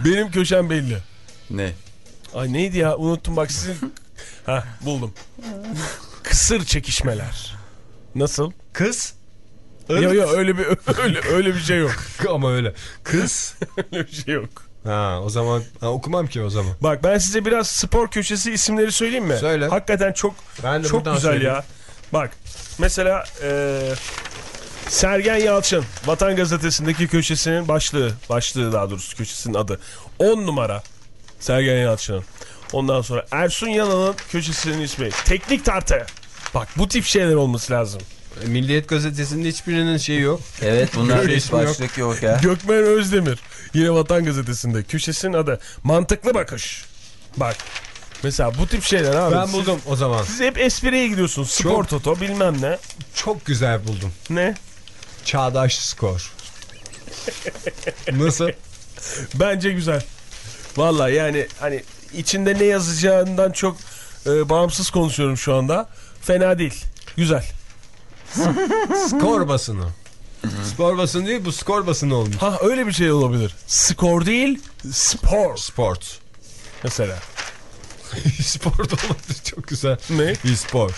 benim köşem belli. ne? Ay neydi ya unuttum bak sizin. ha buldum. Kısır çekişmeler. Nasıl? Kız. Yok yok öyle bir öyle öyle bir şey yok. Ama öyle. Kız. Öyle bir şey yok. Ha o zaman ha, okumam ki o zaman. Bak ben size biraz spor köşesi isimleri söyleyeyim mi? Söyle. Hakikaten çok Ben de çok güzel söyleyeyim. ya. Bak mesela e, Sergen Yalçın Vatan Gazetesi'ndeki köşesinin başlığı, başlığı daha doğrusu köşesinin adı. 10 numara Sergen Yalçın'ın. Ondan sonra Ersun Yanal'ın köşesinin ismi Teknik Tartı. Bak bu tip şeyler olması lazım. Milliyet gazetesinde hiçbirinin şeyi yok. Evet bunlar hiç ismi yok. başlık yok ya. Gökmen Özdemir yine Vatan Gazetesi'nde köşesinin adı Mantıklı Bakış. Bak mesela bu tip şeyler abi. Ben Siz- buldum o zaman. Siz hep espriye gidiyorsunuz. Spor Çok. toto bilmem ne. Çok güzel buldum. Ne? Çağdaş skor. Nasıl? Bence güzel. Valla yani hani içinde ne yazacağından çok e, bağımsız konuşuyorum şu anda. Fena değil. Güzel. Skor basını. Spor basını değil bu skor basını olmuş. Ha öyle bir şey olabilir. Skor değil, spor Sport. mesela. Spor da olabilir çok güzel. Ne? E-spor.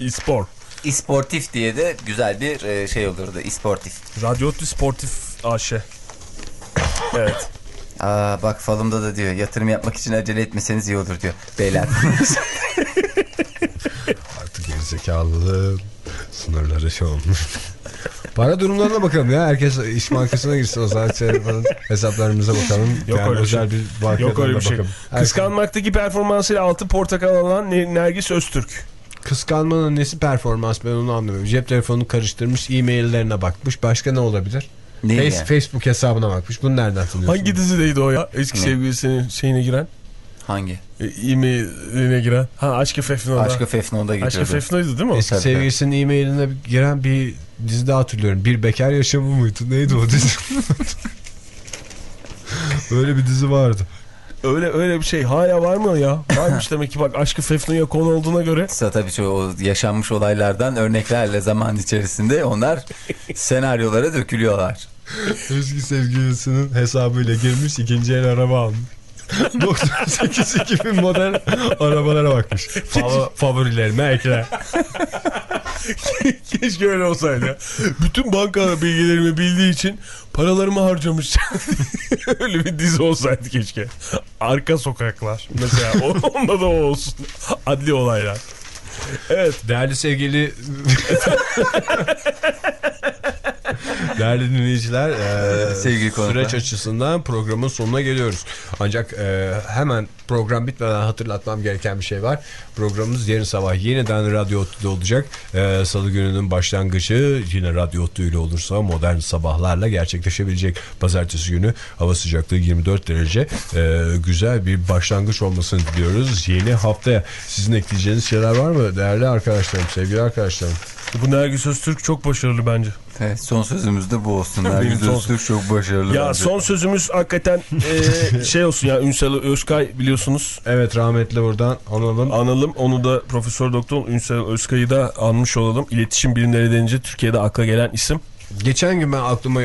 E-spor. İsportif diye de güzel bir e, şey olurdu. İsportif. Radyo Sportif AŞ. Evet. Aa bak falımda da diyor yatırım yapmak için acele etmeseniz iyi olur diyor. Beyler. Artık gerizekalılığın sınırları şey olmuş. Para durumlarına bakalım ya. Herkes iş bankasına girsin o zaman şey hesaplarımıza bakalım. Yok yani öyle bir özel şey. bir bankadan Yok öyle bir şey. bakalım. Kıskanmaktaki performansıyla altın portakal alan Ne- Nergis Öztürk. Kıskanmanın nesi performans ben onu anlamıyorum. Cep telefonunu karıştırmış, e-maillerine bakmış. Başka ne olabilir? Ne Face- yani? Facebook hesabına bakmış. Bunu nereden tanıyorsun? Hangi dizideydi o ya? Eski Ne? sevgilisinin şeyine giren. Hangi? E, E-mailine giren. Ha Aşkı Fefno'da. Aşkı Fefno'da Aşkı gidiyordu. Fefno'ydu değil mi? Eski Tabii. sevgilisinin e-mailine giren bir dizide hatırlıyorum. Bir bekar yaşamı mıydı? Neydi o dizi? Öyle bir dizi vardı. Öyle öyle bir şey hala var mı ya? Varmış demek ki bak Aşkı Fefnu'ya konu olduğuna göre. Sa tabii o yaşanmış olaylardan örneklerle zaman içerisinde onlar senaryolara dökülüyorlar. Eski sevgilisinin hesabıyla girmiş ikinci el araba almış. 98 2000 model arabalara bakmış. Fav favorilerime ekle. Keşke öyle olsaydı. Bütün banka bilgilerimi bildiği için paralarımı harcamış. öyle bir dizi olsaydı keşke. Arka sokaklar. Mesela onda da o olsun. Adli olaylar. Evet. Değerli sevgili Değerli dinleyiciler e, Sevgili konuklar. süreç açısından programın sonuna geliyoruz. Ancak e, hemen program bitmeden hatırlatmam gereken bir şey var. Programımız yarın sabah yeniden Radyo Otlu'da olacak. E, Salı gününün başlangıcı yine Radyo Otlu ile olursa modern sabahlarla gerçekleşebilecek. Pazartesi günü hava sıcaklığı 24 derece. E, güzel bir başlangıç olmasını diliyoruz. Yeni haftaya sizin ekleyeceğiniz şeyler var mı değerli arkadaşlarım, sevgili arkadaşlarım? Bu Nergis Öztürk çok başarılı bence. Evet, son sözümüz de bu olsun. Nergis Öztürk çok başarılı. Ya bence. son sözümüz hakikaten e, şey olsun ya Ünsal Özkay biliyorsunuz. Evet rahmetli buradan analım. Analım onu da Profesör Doktor Ünsal Özkay'ı da anmış olalım. İletişim bilimleri denince Türkiye'de akla gelen isim. Geçen gün ben aklıma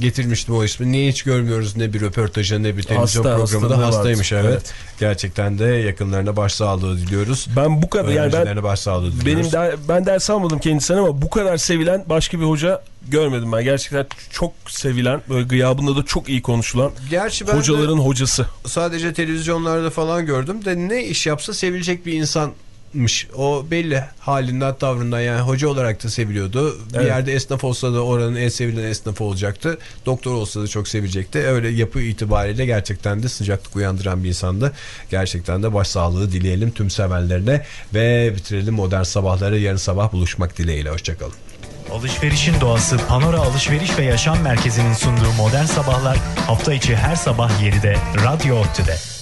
getirmiştim o ismi. Niye hiç görmüyoruz ne bir röportajda ne bir televizyon Hasta, programında hastaymış evet. Evet. Gerçekten de yakınlarına başsağlığı diliyoruz. Ben bu kadar yani ben başsağlığı diliyoruz. benim der, ben ders almadım kendisinden ama bu kadar sevilen başka bir hoca görmedim ben. Gerçekten çok sevilen böyle gıyabında da çok iyi konuşulan Gerçi ben hocaların hocası. de sadece televizyonlarda falan gördüm de ne iş yapsa sevilecek bir insanmış. O belli halinden tavrından yani hoca olarak da seviliyordu. Bir Evet. yerde esnaf olsa da oranın en sevilen esnafı olacaktı. Doktor olsa da çok sevilecekti. Öyle yapı itibariyle gerçekten de sıcaklık uyandıran bir insandı. Gerçekten de başsağlığı dileyelim tüm sevenlerine ve bitirelim modern sabahları yarın sabah buluşmak dileğiyle. Hoşçakalın. Alışverişin doğası Panora Alışveriş ve Yaşam Merkezi'nin sunduğu modern sabahlar hafta içi her sabah 7'de Radyo Otü'de.